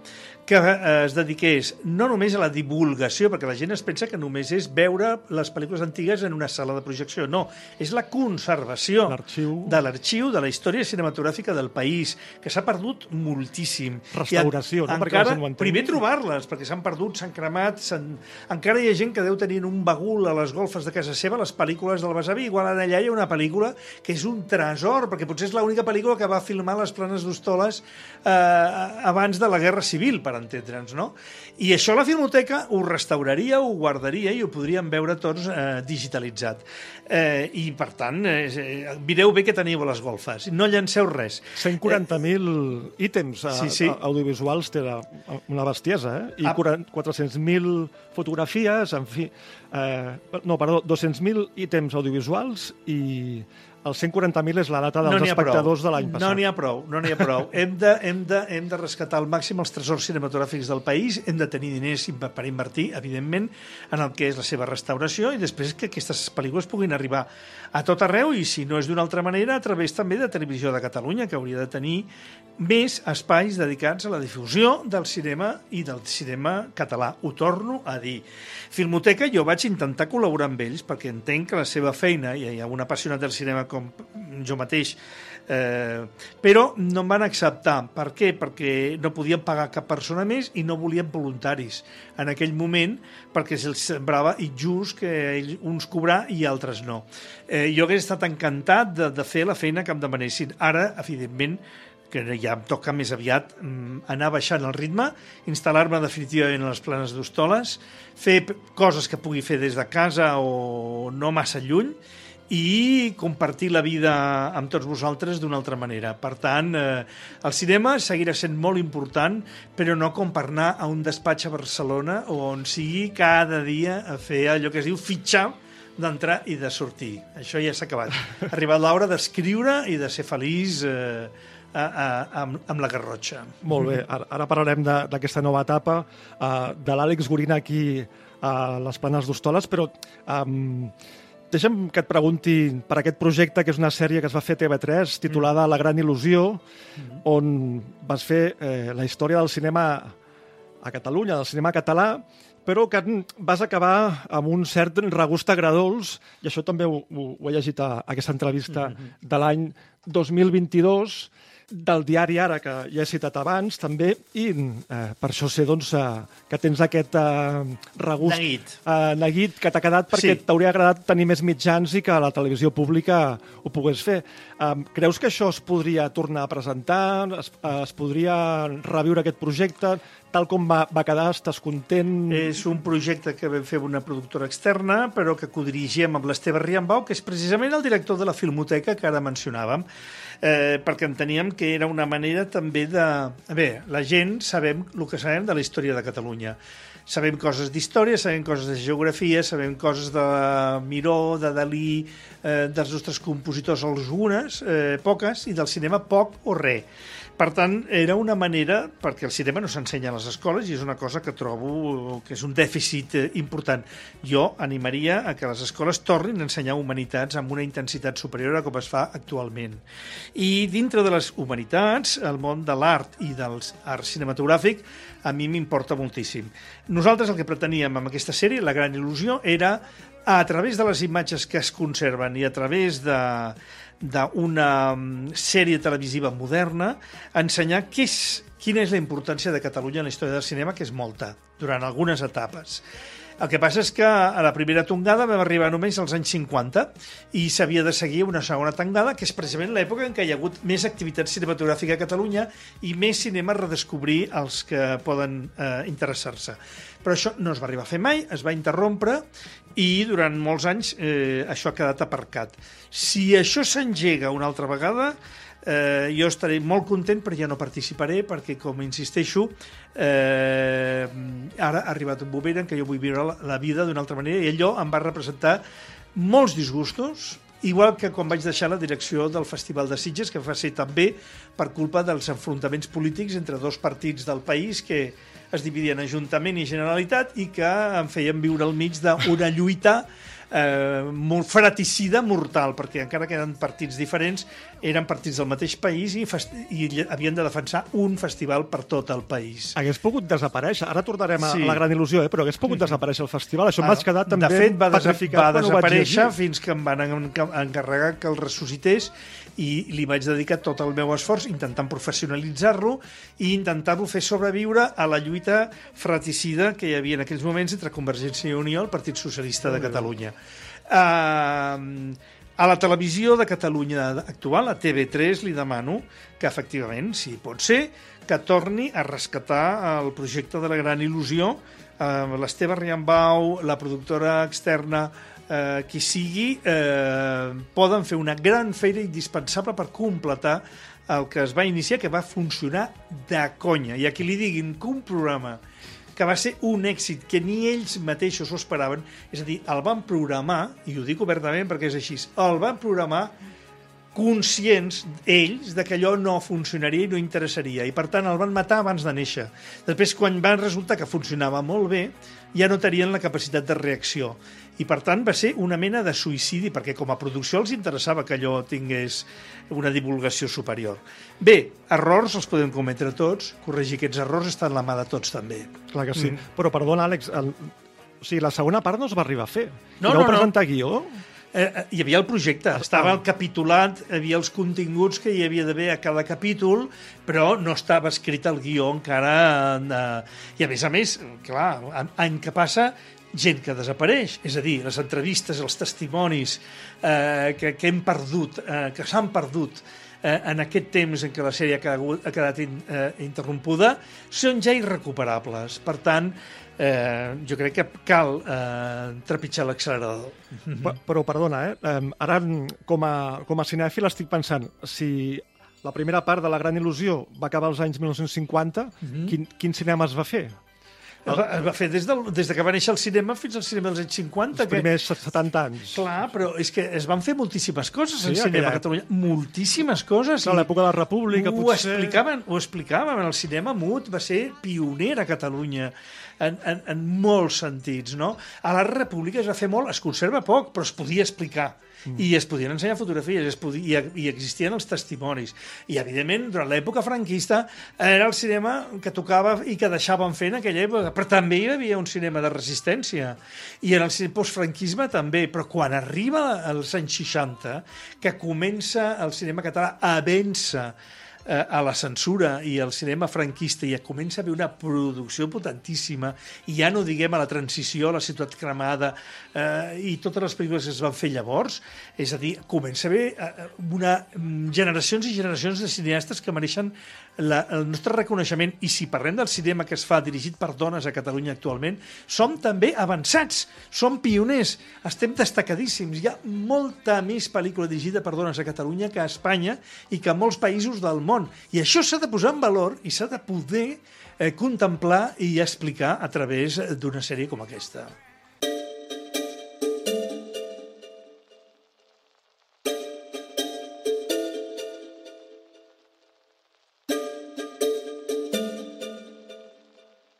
que eh, es dediqués no només a la divulgació, perquè la gent es pensa que només és veure les pel·lícules antigues en una sala de projecció. No, és la conservació de l'arxiu de la història cinematogràfica del país, que s'ha perdut moltíssim.
Restauració,
I
no? Perquè
Encara,
ho entengui.
primer trobar-les, perquè s'han perdut, s'han cremat, encara hi ha gent que deu tenir en un bagul a les golfes de casa seva les pel·lícules del Besavi, igual allà hi ha una pel·lícula que és un tresor, perquè potser és l'única pel·lícula que va filmar les planes d'Hostoles eh, abans de la Guerra Civil, per entendre'ns, no? I això la Filmoteca ho restauraria, ho guardaria i ho podríem veure tots eh, digitalitzat. Eh, I, per tant, eh, mireu bé que teniu a les golfes. No llanceu res.
140.000 ítems a,
Sí, sí.
a- audiovisuals té una bestiesa, eh? I
Ah.
40 400.000 fotografies, en fi... Eh, no, perdó, 200.000 ítems audiovisuals i el 140.000 és la data dels
n'hi ha prou.
espectadors de l'any passat.
No n'hi ha prou, no n'hi ha prou. hem, de, hem, de, hem de rescatar al màxim els tresors cinematogràfics del país, hem de tenir diners per invertir, evidentment, en el que és la seva restauració i després que aquestes pel·lícules puguin arribar a tot arreu i, si no és d'una altra manera, a través també de Televisió de Catalunya, que hauria de tenir més espais dedicats a la difusió del cinema i del cinema català. Ho torno a dir. Filmoteca, jo vaig intentar col·laborar amb ells perquè entenc que la seva feina, i hi ha un apassionat del cinema com jo mateix, eh, però no em van acceptar. Per què? Perquè no podien pagar cap persona més i no volien voluntaris en aquell moment perquè se'ls semblava injust que ells, uns cobrar i altres no. Eh, jo hauria estat encantat de, de fer la feina que em demanessin. Ara, evidentment, que ja em toca més aviat mm, anar baixant el ritme, instal·lar-me definitivament a les planes d'Hostoles, fer coses que pugui fer des de casa o no massa lluny, i compartir la vida amb tots vosaltres d'una altra manera. Per tant, eh, el cinema seguirà sent molt important, però no com per anar a un despatx a Barcelona o on sigui cada dia a fer allò que es diu fitxar d'entrar i de sortir. Això ja s'ha acabat. Ha arribat l'hora d'escriure i de ser feliç eh, a, a, amb, amb la Garrotxa.
Molt bé, ara, ara parlarem d'aquesta nova etapa, uh, de l'Àlex Gorina aquí a les planes d'Hostoles, però um, deixa'm que et pregunti per aquest projecte, que és una sèrie que es va fer a TV3, titulada La gran il·lusió, on vas fer eh, la història del cinema a Catalunya, del cinema català, però que vas acabar amb un cert regust agradols, i això també ho, ho, ho he llegit a, a aquesta entrevista de l'any 2022, del diari Ara, que ja he citat abans, també, i eh, per això sé doncs, eh, que tens aquest eh, regust
Neguit.
eh, neguit que t'ha quedat perquè
Sí.
t'hauria agradat tenir més mitjans i que la televisió pública ho pogués fer. Um, creus que això es podria tornar a presentar? Es, es podria reviure aquest projecte? Tal com va, va quedar, estàs content?
És un projecte que vam fer una productora externa, però que codirigem amb l'Esteve Riambau, que és precisament el director de la Filmoteca que ara mencionàvem, eh, perquè enteníem que era una manera també de... Bé, la gent sabem el que sabem de la història de Catalunya. Sabem coses d'història, sabem coses de geografia, sabem coses de Miró, de Dalí, eh, dels nostres compositors algunes, eh, poques, i del cinema poc o res. Per tant, era una manera, perquè el cinema no s'ensenya a les escoles i és una cosa que trobo que és un dèficit eh, important. Jo animaria a que les escoles tornin a ensenyar humanitats amb una intensitat superior a com es fa actualment. I dintre de les humanitats, el món de l'art i dels art cinematogràfic a mi m'importa moltíssim. Nosaltres el que preteníem amb aquesta sèrie, la gran il·lusió, era a través de les imatges que es conserven i a través de d'una mm, sèrie televisiva moderna, ensenyar què és, quina és la importància de Catalunya en la història del cinema, que és molta, durant algunes etapes. El que passa és que a la primera tongada vam arribar només als anys 50 i s'havia de seguir una segona tongada, que és precisament l'època en què hi ha hagut més activitat cinematogràfica a Catalunya i més cinema a redescobrir els que poden eh, interessar-se. Però això no es va arribar a fer mai, es va interrompre i durant molts anys eh, això ha quedat aparcat. Si això s'engega una altra vegada, eh, jo estaré molt content però ja no participaré perquè, com insisteixo, eh, ara ha arribat un moment en què jo vull viure la, la vida d'una altra manera i allò em va representar molts disgustos, igual que quan vaig deixar la direcció del Festival de Sitges, que va ser també per culpa dels enfrontaments polítics entre dos partits del país que es dividien Ajuntament i Generalitat i que em feien viure al mig d'una lluita eh, molt fratricida mortal, perquè encara que eren partits diferents, eren partits del mateix país i, i havien de defensar un festival per tot el país.
Hagués pogut desaparèixer. Ara tornarem a,
Sí.
a la gran il·lusió, eh? però hagués pogut desaparèixer el festival. Això
Ah,
vaig quedar també
de fet, va, va desaparèixer fins que em van enca- encarregar que el ressuscités i li vaig dedicar tot el meu esforç intentant professionalitzar-lo i intentar-lo fer sobreviure a la lluita fratricida que hi havia en aquells moments entre Convergència i Unió i el Partit Socialista de Catalunya. Uh, a la televisió de Catalunya actual, a TV3, li demano que, efectivament, si pot ser, que torni a rescatar el projecte de la gran il·lusió. Eh, L'Esteve Riambau, la productora externa, eh, qui sigui, eh, poden fer una gran feina indispensable per completar el que es va iniciar, que va funcionar de conya. I a qui li diguin que un programa que va ser un èxit que ni ells mateixos ho esperaven, és a dir, el van programar, i ho dic obertament perquè és així, el van programar conscients ells de que allò no funcionaria i no interessaria i per tant el van matar abans de néixer després quan va resultar que funcionava molt bé ja no tenien la capacitat de reacció i per tant va ser una mena de suïcidi perquè com a producció els interessava que allò tingués una divulgació superior bé, errors els podem cometre tots corregir aquests errors està en la mà de tots també
Clar que sí.
Mm.
Però, perdona, Àlex, el... o sigui, la segona part no es va arribar a fer.
No,
I
no, no.
presentar guió?
Eh, eh, hi havia el projecte, estava el capitulat, havia els continguts que hi havia d'haver a cada capítol, però no estava escrit el guió encara. Eh, I a més a més, clar, any que passa, gent que desapareix, és a dir, les entrevistes, els testimonis eh, que, que hem perdut, eh, que s'han perdut eh, en aquest temps en què la sèrie ha quedat, ha quedat in, eh, interrompuda són ja irrecuperables. Per tant, eh, jo crec que cal eh, trepitjar l'accelerador.
Però, però perdona, eh? Ara, mm, com a, com a cinèfil, estic pensant, si la primera part de La gran il·lusió va acabar als anys 1950,
Mhm.
quin, quin cinema es va fer?
Es va, es va fer des, del, des de que va néixer el cinema fins al cinema dels anys 50.
Els primers 70 anys.
Clar, però és que es van fer moltíssimes coses
Sí,
en cinema
aquella
a Catalunya. Moltíssimes coses.
Clar,
i
l'època de la República,
ho
potser.
Explicaven, ho explicaven. El cinema mut va ser pioner a Catalunya en, en, en molts sentits, no? A la República es va fer molt, es conserva poc, però es podia explicar. I es podien ensenyar fotografies, es podia, i, i existien els testimonis. I, evidentment, durant l'època franquista era el cinema que tocava i que deixaven fer en aquella època, però també hi havia un cinema de resistència. I en el postfranquisme també, però quan arriba als anys 60, que comença el cinema català a vèncer eh, a la censura i al cinema franquista i comença a haver una producció potentíssima i ja no diguem a la transició, a la ciutat cremada eh, i totes les pel·lícules que es van fer llavors, és a dir, comença a haver eh, una, mm, generacions i generacions de cineastes que mereixen la, el nostre reconeixement i si parlem del cinema que es fa dirigit per dones a Catalunya actualment, som també avançats, som pioners, estem destacadíssims. Hi ha molta més pel·lícula dirigida per dones a Catalunya que a Espanya i que a molts països del món. I això s'ha de posar en valor i s'ha de poder eh, contemplar i explicar a través d'una sèrie com aquesta.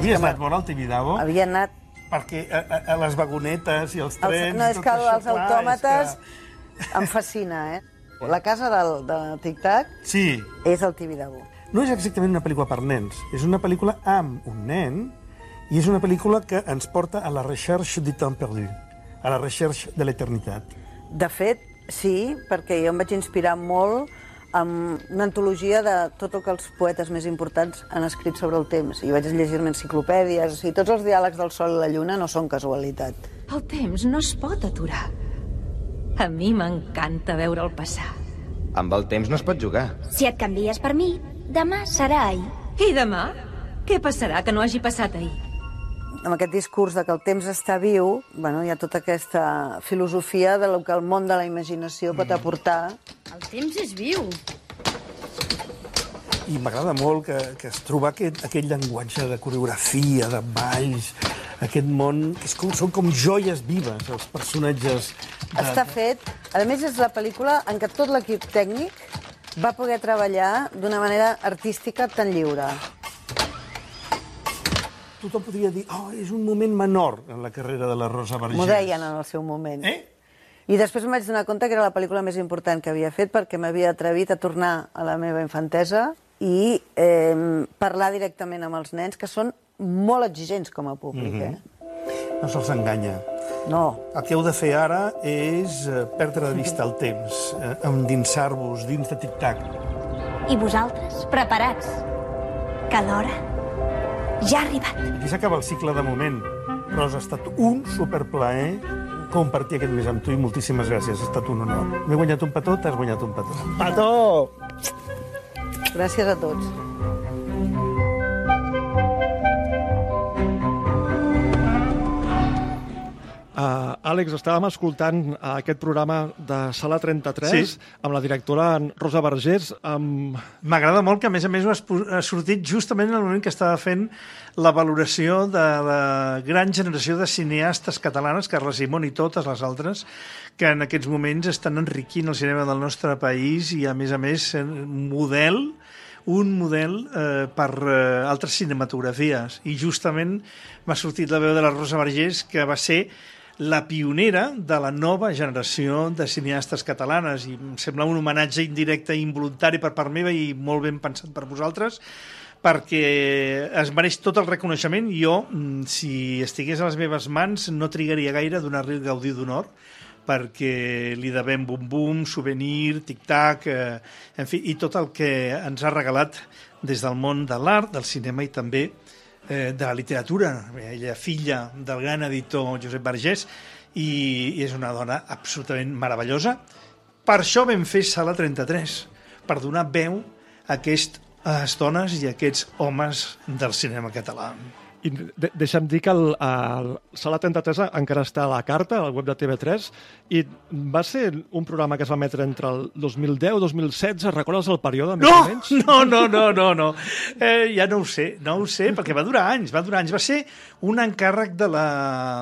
havies anat molt al Tibidabo?
Havia anat...
Perquè a, a, a les vagonetes i els
Els,
trens...
no,
i
és que
això,
els
clar,
autòmates
és
em fascina, eh? La casa del, de Tic Tac
Sí.
és el Tibidabo.
No és exactament una pel·lícula per nens, és una pel·lícula amb un nen i és una pel·lícula que ens porta a la recherche du temps perdu, a la recherche de l'eternitat.
De fet, sí, perquè jo em vaig inspirar molt amb una antologia de tot el que els poetes més importants han escrit sobre el temps. I vaig llegir-me enciclopèdies, o sigui, tots els diàlegs del Sol i la Lluna no són casualitat.
El temps no es pot aturar. A mi m'encanta veure'l passar.
Amb el temps no es pot jugar.
Si et canvies per mi, demà serà ahir.
I demà? Què passarà que no hagi passat ahir?
Amb aquest discurs de que el temps està viu, bueno, hi ha tota aquesta filosofia de lo que el món de la imaginació pot aportar.
El temps és viu.
I m'agrada molt que, que es troba aquest, aquest llenguatge de coreografia, de balls, aquest món, que és com, són com joies vives, els personatges. De...
Està fet... A més, és la pel·lícula en què tot l'equip tècnic va poder treballar d'una manera artística tan lliure.
Tothom podria dir, oh, és un moment menor en la carrera de la Rosa Vergés.
M'ho deien en el seu moment.
Eh?
I després em vaig donar compte que era la pel·lícula més important que havia fet perquè m'havia atrevit a tornar a la meva infantesa i eh, parlar directament amb els nens, que són molt exigents com a públic.
Mhm.
eh?
No se'ls enganya.
No.
El que heu de fer ara és eh, perdre de vista el temps, eh, endinsar-vos dins de tic-tac.
I vosaltres, preparats. Que l'hora ja ha arribat.
Aquí s'acaba el cicle de moment. Rosa, ha estat un superplaer compartir aquest mes amb tu i moltíssimes gràcies. Ha estat un honor. M'he guanyat un petó, t'has guanyat un petó. Petó!
Gràcies a tots.
Uh, Àlex, estàvem escoltant uh, aquest programa de Sala 33
Sí.
amb la directora Rosa Vergés. Amb...
M'agrada molt que, a més a més, ho ha sortit justament en el moment que estava fent la valoració de la gran generació de cineastes catalanes, Carla Simón i totes les altres, que en aquests moments estan enriquint el cinema del nostre país i, a més a més, un model un model eh, per eh, altres cinematografies. I justament m'ha sortit la veu de la Rosa Vergés, que va ser la pionera de la nova generació de cineastes catalanes i em sembla un homenatge indirecte i involuntari per part meva i molt ben pensat per vosaltres perquè es mereix tot el reconeixement. Jo, mm, si estigués a les meves mans, no trigaria gaire a donar-li el Gaudí d'Honor, perquè li devem Bum Bum, Souvenir, Tic Tac, eh, en fi, i tot el que ens ha regalat des del món de l'art, del cinema i també de la literatura. Ella filla del gran editor Josep Vergés i, i és una dona absolutament meravellosa. Per això vam fer Sala 33, per donar veu a aquestes dones i a aquests homes del cinema català.
I de deixa'm dir que el, el Sala 33 encara està a la carta, al web de TV3, i va ser un programa que es va emetre entre el 2010 i 2016. Recordes el període, més
No,
o menys?
no, no, no, no, no. Eh, ja no ho sé, no ho sé, perquè va durar anys, va durar anys. Va ser un encàrrec de la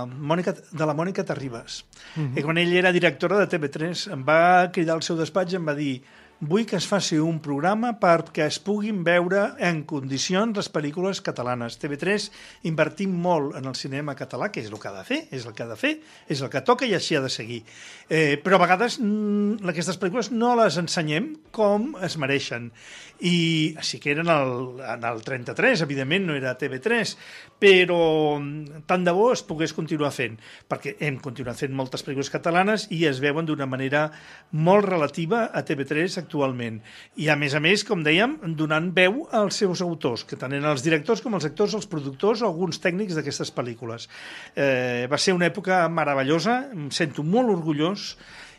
Mònica, de la Mònica Terribas.
Mhm.
I quan ell era directora de TV3, em va cridar al seu despatx i em va dir vull que es faci un programa perquè es puguin veure en condicions les pel·lícules catalanes. TV3 invertim molt en el cinema català, que és el que ha de fer, és el que ha de fer, és el que toca i així ha de seguir. Eh, però a vegades mm, aquestes pel·lícules no les ensenyem com es mereixen. I sí que eren el, en el 33, evidentment, no era TV3, però mm, tant de bo es pogués continuar fent, perquè hem continuat fent moltes pel·lícules catalanes i es veuen d'una manera molt relativa a TV3 actualment. I a més a més, com dèiem, donant veu als seus autors, que tant eren els directors com els actors, els productors o alguns tècnics d'aquestes pel·lícules. Eh, va ser una època meravellosa, em sento molt orgullós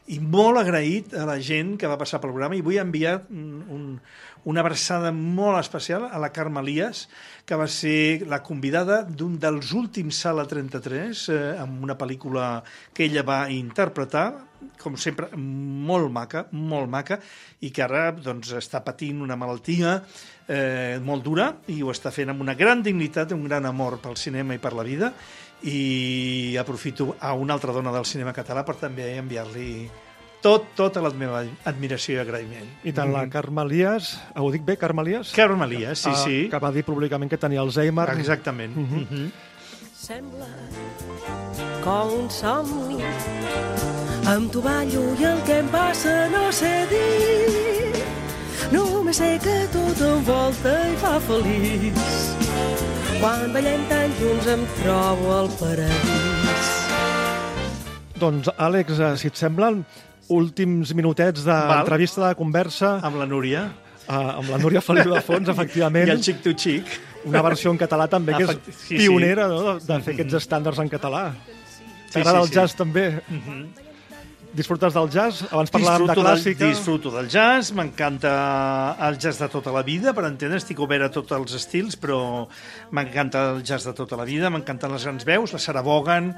i molt agraït a la gent que va passar pel programa i vull enviar un, un, una abraçada molt especial a la Carme Elias, que va ser la convidada d'un dels últims Sala 33, eh, amb una pel·lícula que ella va interpretar, com sempre, molt maca, molt maca, i que ara doncs, està patint una malaltia eh, molt dura i ho està fent amb una gran dignitat, un gran amor pel cinema i per la vida, i aprofito a una altra dona del cinema català per també enviar-li tot, tota la meva admiració i agraïment.
I tant la Carme Elias, ho dic bé, Carme Elias?
Carme Elias, sí,
Ah,
sí.
Que va dir públicament que tenia Alzheimer.
Exactament.
Mhm.
Mhm.
Sembla com un somni. Amb tu ballo i el que em passa no sé dir. Només sé que tot envolta i fa feliç. Quan ballem tan junts em trobo al paradís.
Doncs, Àlex, eh, si et semblen, últims minutets d'entrevista, de conversa...
Amb la Núria.
Uh, amb la Núria Feliu de Fons, efectivament.
I el xic tu xic.
Una versió en català també, que és
sí.
pionera no? de, de fer aquests estàndards en català.
Sí,
T'agrada
sí,
el
sí.
jazz també? Disfrutes del jazz? Abans parlàvem de
Disfruto
clàssica.
Del, disfruto del jazz, m'encanta el jazz de tota la vida, per entendre, estic obert a tots els estils, però m'encanta el jazz de tota la vida, m'encanten les grans veus, la Sarah Vaughan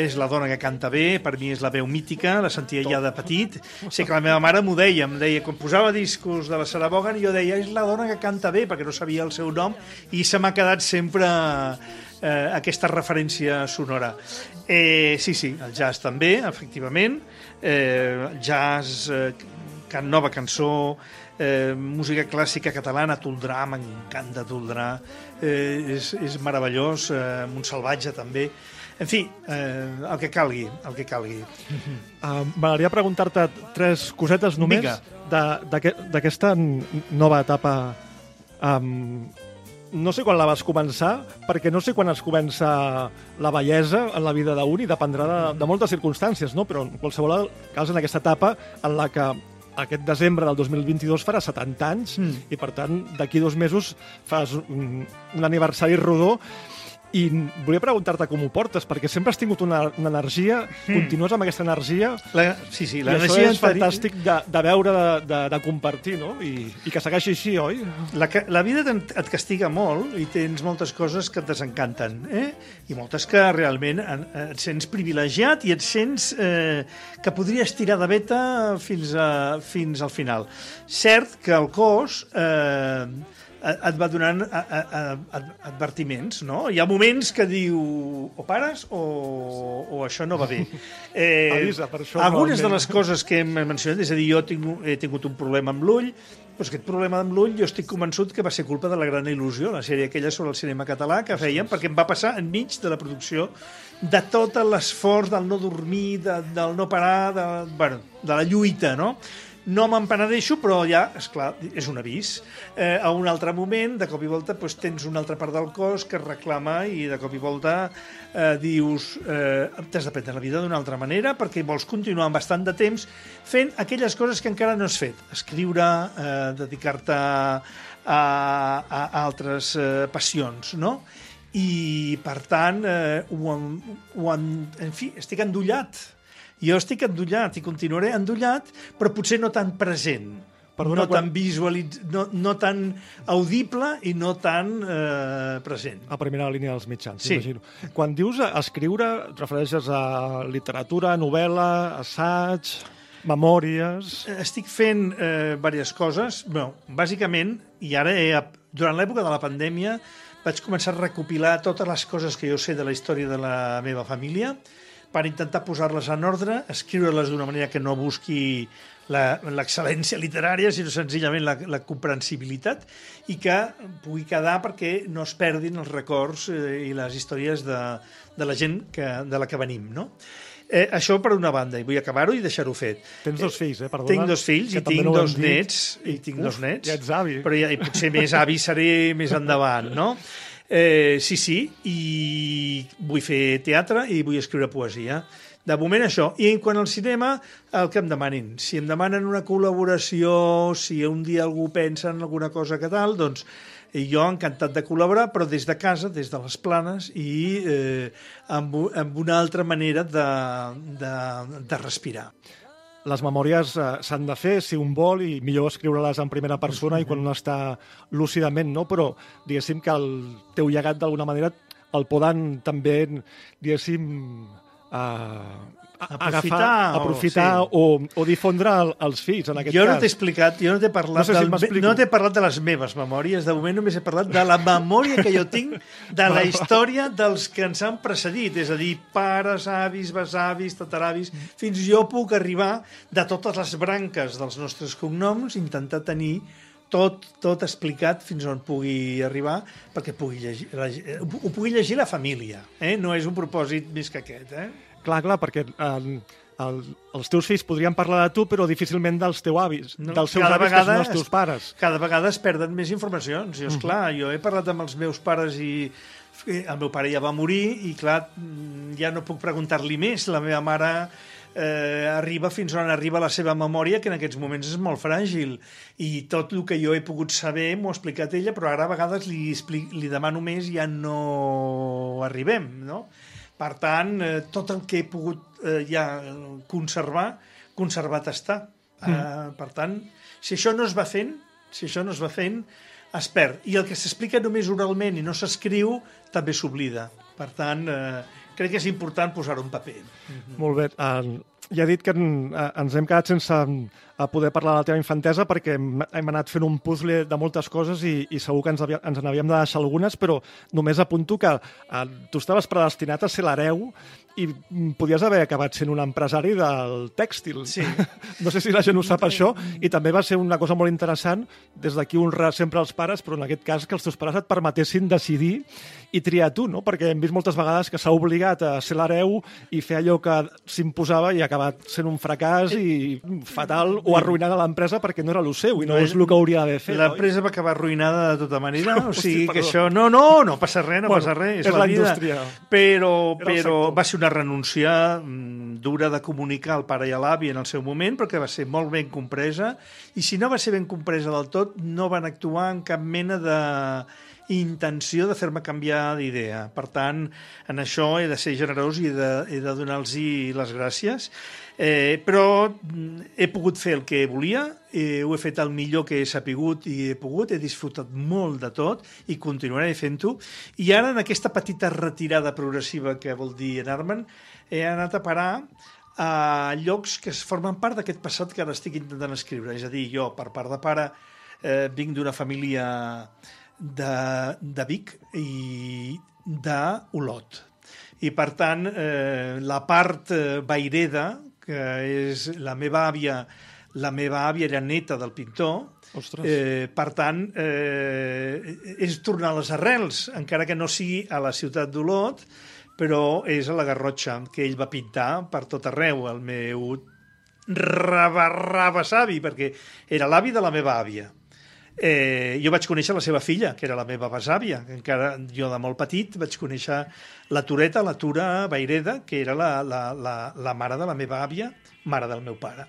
és la dona que canta bé, per mi és la veu mítica, la sentia ja de petit, sé que la meva mare m'ho deia, em deia, quan posava discos de la Sarah Vaughan, jo deia, és la dona que canta bé, perquè no sabia el seu nom, i se m'ha quedat sempre eh, aquesta referència sonora. Eh, sí, sí, el jazz també, efectivament, eh, jazz, eh, can, nova cançó, eh, música clàssica catalana, Toldrà, m'encanta Toldrà, eh, és, és meravellós, eh, Montsalvatge també, en fi, eh, el que calgui, el que calgui.
Uh, M'agradaria preguntar-te tres cosetes només d'aquesta nova etapa. Um, no sé quan la vas començar, perquè no sé quan es comença la bellesa en la vida d'un i dependrà de, de moltes circumstàncies, no? però en qualsevol cas en aquesta etapa en la que aquest desembre del 2022 farà 70 anys
Mm.
i per tant d'aquí dos mesos fas un, un aniversari rodó i volia preguntar-te com ho portes, perquè sempre has tingut una, una energia,
Mm.
continues amb aquesta energia,
La, sí, sí, l'energia
és fantàstic de, de veure, de, de, de compartir, no? I, I que segueixi així, oi?
La, la vida et castiga molt i tens moltes coses que et desencanten, eh? I moltes que realment en- et sents privilegiat i et sents eh, que podries tirar de veta fins, a, fins al final. Cert que el cos eh, et va donant a, a, a, ad- advertiments, no? Hi ha moments que diu o pares o, o això no va bé. Eh,
Avisa, per això,
algunes de les coses que hem mencionat, és a dir, jo tinc, he tingut un problema amb l'ull, doncs aquest problema amb l'ull jo estic convençut que va ser culpa de la gran il·lusió, la sèrie aquella sobre el cinema català que fèiem, perquè em va passar enmig de la producció de tot l'esforç del no dormir, de, del no parar, de, bueno, de la lluita, no? No me'n penedeixo, però ja, és clar, és un avís. Eh, a un altre moment, de cop i volta, doncs, tens una altra part del cos que es reclama i de cop i volta eh, dius eh, t'has de prendre la vida d'una altra manera perquè vols continuar amb bastant de temps fent aquelles coses que encara no has fet. Escriure, eh, dedicar-te a, a, a altres eh, passions, no? I, per tant, eh, ho, ho, en fi, estic endollat. Jo estic endollat i continuaré endollat, però potser no tan present.
Perdona,
no
quan-
tan visualitz... no, no tan audible i no tan eh, present.
A primera línia dels mitjans,
Sí.
imagino. Quan dius escriure, et refereixes a literatura, novel·la, assaig, memòries...
Estic fent eh, diverses coses. Bueno, bàsicament, i ara he, durant l'època de la pandèmia vaig començar a recopilar totes les coses que jo sé de la història de la meva família per intentar posar-les en ordre, escriure-les d'una manera que no busqui la- l'excel·lència literària, sinó senzillament la, la comprensibilitat i que pugui quedar perquè no es perdin els records eh, i les històries de, de la gent que, de la que venim, no? Eh, això per una banda, i vull acabar-ho i deixar-ho fet.
Tens dos fills, eh? Perdona.
Tinc dos fills i tinc
no
dos nets. I tinc
Uf,
dos nets.
ja ets avi.
Però ja, i potser més avi seré més endavant, no? Eh, sí, sí, i vull fer teatre i vull escriure poesia. De moment això. I en quant al cinema, el que em demanin. Si em demanen una col·laboració, si un dia algú pensa en alguna cosa que tal, doncs eh, jo encantat de col·laborar, però des de casa, des de les planes i eh, amb, amb una altra manera de, de, de respirar.
Les memòries eh, s'han de fer si un vol i millor escriure-les en primera persona i quan un està lúcidament, no? Però diguéssim que el teu llegat d'alguna manera el poden també, diguéssim, eh,
Aprofitar
agafar,
o-
aprofitar
sí.
o, o difondre el, als fills, en aquest
jo
cas.
no t'he explicat, jo no t'he parlat,
No sé si
del, no t'he parlat de les meves memòries, de moment només he parlat de la memòria que jo tinc de la història dels que ens han precedit, és a dir, pares, avis, besavis, tataravis, fins jo puc arribar de totes les branques dels nostres cognoms, intentar tenir tot, tot explicat fins on pugui arribar perquè pugui llegir, ho pugui llegir la família. Eh? No és un propòsit més que aquest. Eh?
Clar, clar, perquè eh, el, els teus fills podrien parlar de tu, però difícilment dels teus avis,
No,
dels seus avis,
vegada
que són els teus pares.
Cada vegada es perden més informacions. Jo, esclar, jo he parlat amb els meus pares i eh, el meu pare ja va morir i, clar, mm, ja no puc preguntar-li més. La meva mare eh, arriba fins on arriba la seva memòria, que en aquests moments és molt fràgil. I tot el que jo he pogut saber m'ho ha explicat ella, però ara a vegades li, li demano més i ja no arribem, no? Per tant, eh, tot el que he pogut eh, ja conservar, conservat està.
Mm.
Eh, per tant, si això no es va fent, si això no es va fent, es perd. I el que s'explica només oralment i no s'escriu, també s'oblida. Per tant, eh, crec que és important posar-ho en paper.
Molt bé. Uh, ja he dit que en, uh, ens hem quedat sense a poder parlar de la teva infantesa perquè hem, hem anat fent un puzzle de moltes coses i, i segur que ens, havia, ens n'havíem de deixar algunes, però només apunto que uh, tu estaves predestinat a ser l'hereu i mm, podies haver acabat sent un empresari del tèxtil.
Sí.
no sé si la gent ho sap això, i també va ser una cosa molt interessant, des d'aquí honrar sempre els pares, però en aquest cas que els teus pares et permetessin decidir i triar tu, no? perquè hem vist moltes vegades que s'ha obligat a ser l'hereu i fer allò que s'imposava i acabat sent un fracàs i fatal o arruïnant a l'empresa perquè no era el seu i no és el que hauria d'haver fet.
L'empresa va acabar arruïnada de tota manera, o
Hosti,
sigui que
perdó.
això... No, no, no passa res, no
Bueno,
passa res, és,
és
la, vida. Però, però va ser una renúncia mm, dura de comunicar al pare i a l'avi en el seu moment, perquè va ser molt ben compresa, i si no va ser ben compresa del tot, no van actuar en cap mena de intenció de fer-me canviar d'idea. Per tant, en això he de ser generós i he de, he de donar-los les gràcies. Eh, però mm, he pogut fer el que volia, eh, ho he fet el millor que he sapigut i he pogut, he disfrutat molt de tot i continuaré fent-ho. I ara, en aquesta petita retirada progressiva que vol dir anar-me'n, he anat a parar a llocs que es formen part d'aquest passat que ara estic intentant escriure. És a dir, jo, per part de pare, eh, vinc d'una família de, de Vic i d'Olot. I, per tant, eh, la part eh, vaireda, que és la meva àvia, la meva àvia era neta del pintor,
Ostres.
Eh, per tant, eh, és tornar a les arrels, encara que no sigui a la ciutat d'Olot, però és a la Garrotxa, que ell va pintar per tot arreu, el meu rabarrabasavi, perquè era l'avi de la meva àvia. Eh, jo vaig conèixer la seva filla, que era la meva besàvia. Encara jo de molt petit vaig conèixer la Tureta, la Tura Vaireda, que era la, la, la, la mare de la meva àvia, mare del meu pare.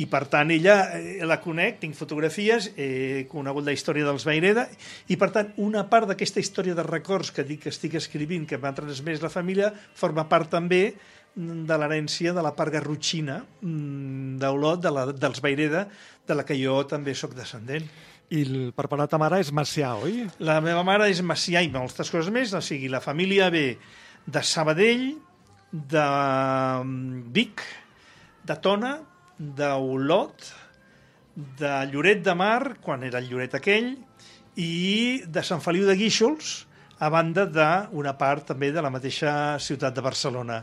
I per tant ella eh, la conec, tinc fotografies, he conegut la història dels Vaireda i per tant una part d'aquesta història de records que dic que estic escrivint, que m'ha transmès la família, forma part també de l'herència de la part garrotxina mm, d'Olot, de dels Vaireda, de la que jo també sóc descendent.
I el, per part de ta mare és Macià, oi?
La meva mare és Macià i moltes coses més, o sigui, la família ve de Sabadell, de mm, Vic, de Tona, d'Olot, de Lloret de Mar, quan era el Lloret aquell, i de Sant Feliu de Guíxols, a banda d'una part també de la mateixa ciutat de Barcelona.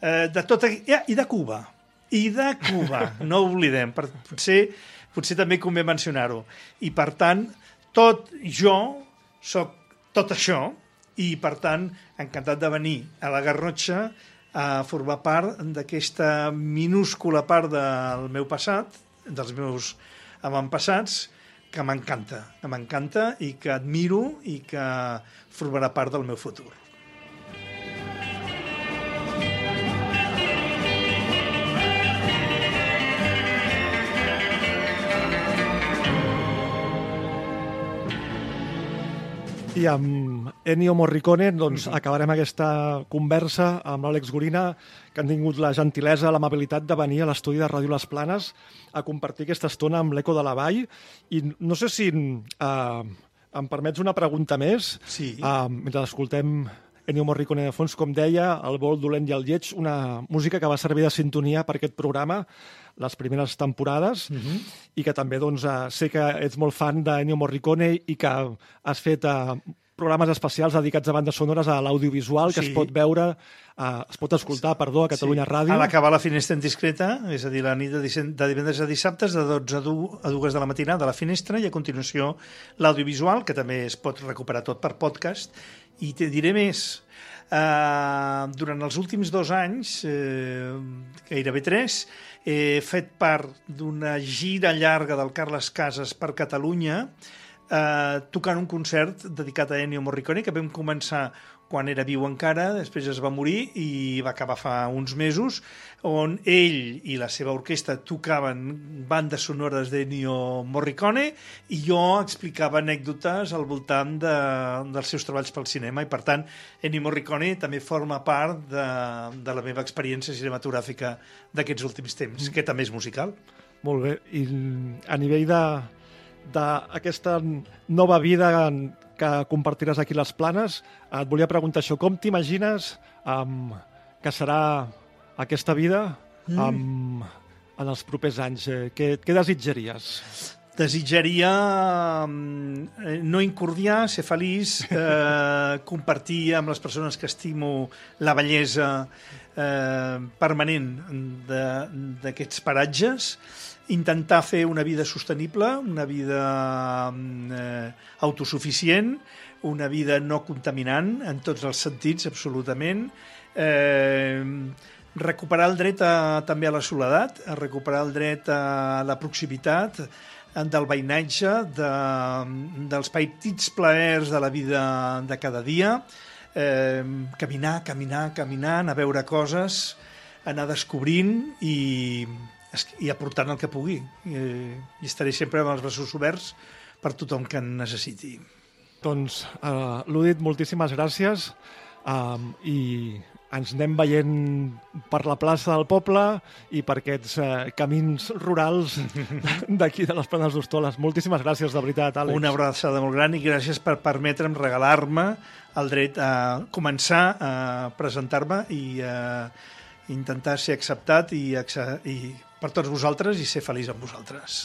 Eh, de tot, ja, I de Cuba. I de Cuba, no ho oblidem. Per, potser, potser també convé mencionar-ho. I, per tant, tot jo sóc tot això i, per tant, encantat de venir a la Garrotxa a formar part d'aquesta minúscula part del meu passat, dels meus avantpassats, que m'encanta, que m'encanta i que admiro i que formarà part del meu futur.
I amb Ennio Morricone doncs, acabarem aquesta conversa amb l'Àlex Gorina, que han tingut la gentilesa, l'amabilitat de venir a l'estudi de Ràdio Les Planes a compartir aquesta estona amb l'Eco de la Vall. I no sé si eh, em permets una pregunta més.
Sí.
Eh, mentre escoltem Ennio Morricone de fons, com deia, el vol dolent i el lleig, una música que va servir de sintonia per aquest programa les primeres temporades
Uh -huh.
i que també doncs, eh, sé que ets molt fan d'Ennio Morricone i que has fet eh, programes especials dedicats a bandes sonores a l'audiovisual que
Sí.
es pot veure, eh, es pot escoltar, perdó, a Catalunya Ràdio.
A l'acabar la finestra indiscreta, és a dir, la nit de, de divendres a dissabtes, de 12 a 2, a 2 de la matinada a la finestra, i a continuació l'audiovisual, que també es pot recuperar tot per podcast. I te diré més, eh, durant els últims dos anys, eh, gairebé tres, he fet part d'una gira llarga del Carles Casas per Catalunya, eh, tocant un concert dedicat a Ennio Morricone, que vam començar quan era viu encara, després es va morir i va acabar fa uns mesos, on ell i la seva orquestra tocaven bandes sonores d'Ennio Morricone i jo explicava anècdotes al voltant de, dels seus treballs pel cinema i, per tant, Ennio Morricone també forma part de, de la meva experiència cinematogràfica d'aquests últims temps, que també és musical.
Molt bé. I a nivell de d'aquesta nova vida que compartiràs aquí les Planes, et volia preguntar això. Com t'imagines um, que serà aquesta vida
Mm.
um, en els propers anys? Eh, Què, què desitjaries?
desitjaria eh, no incordiar, ser feliç, eh, compartir amb les persones que estimo la bellesa eh, permanent d'aquests paratges, intentar fer una vida sostenible, una vida mm, eh, autosuficient, una vida no contaminant en tots els sentits, absolutament, eh, recuperar el dret a, també a la soledat, a recuperar el dret a la proximitat, del veïnatge, de, dels petits plaers de la vida de cada dia, eh, caminar, caminar, caminar, anar a veure coses, anar descobrint i, i aportant el que pugui. I, I estaré sempre amb els braços oberts per tothom que en necessiti.
Doncs, uh, Ludit, moltíssimes gràcies um, i ens anem veient per la plaça del poble i per aquests uh, camins rurals d'aquí de les Planes d'Hostoles. Moltíssimes gràcies, de veritat, Àlex.
Una abraçada molt gran i gràcies per permetre'm regalar-me el dret a començar a presentar-me i a intentar ser acceptat i, i per tots vosaltres i ser feliç amb vosaltres.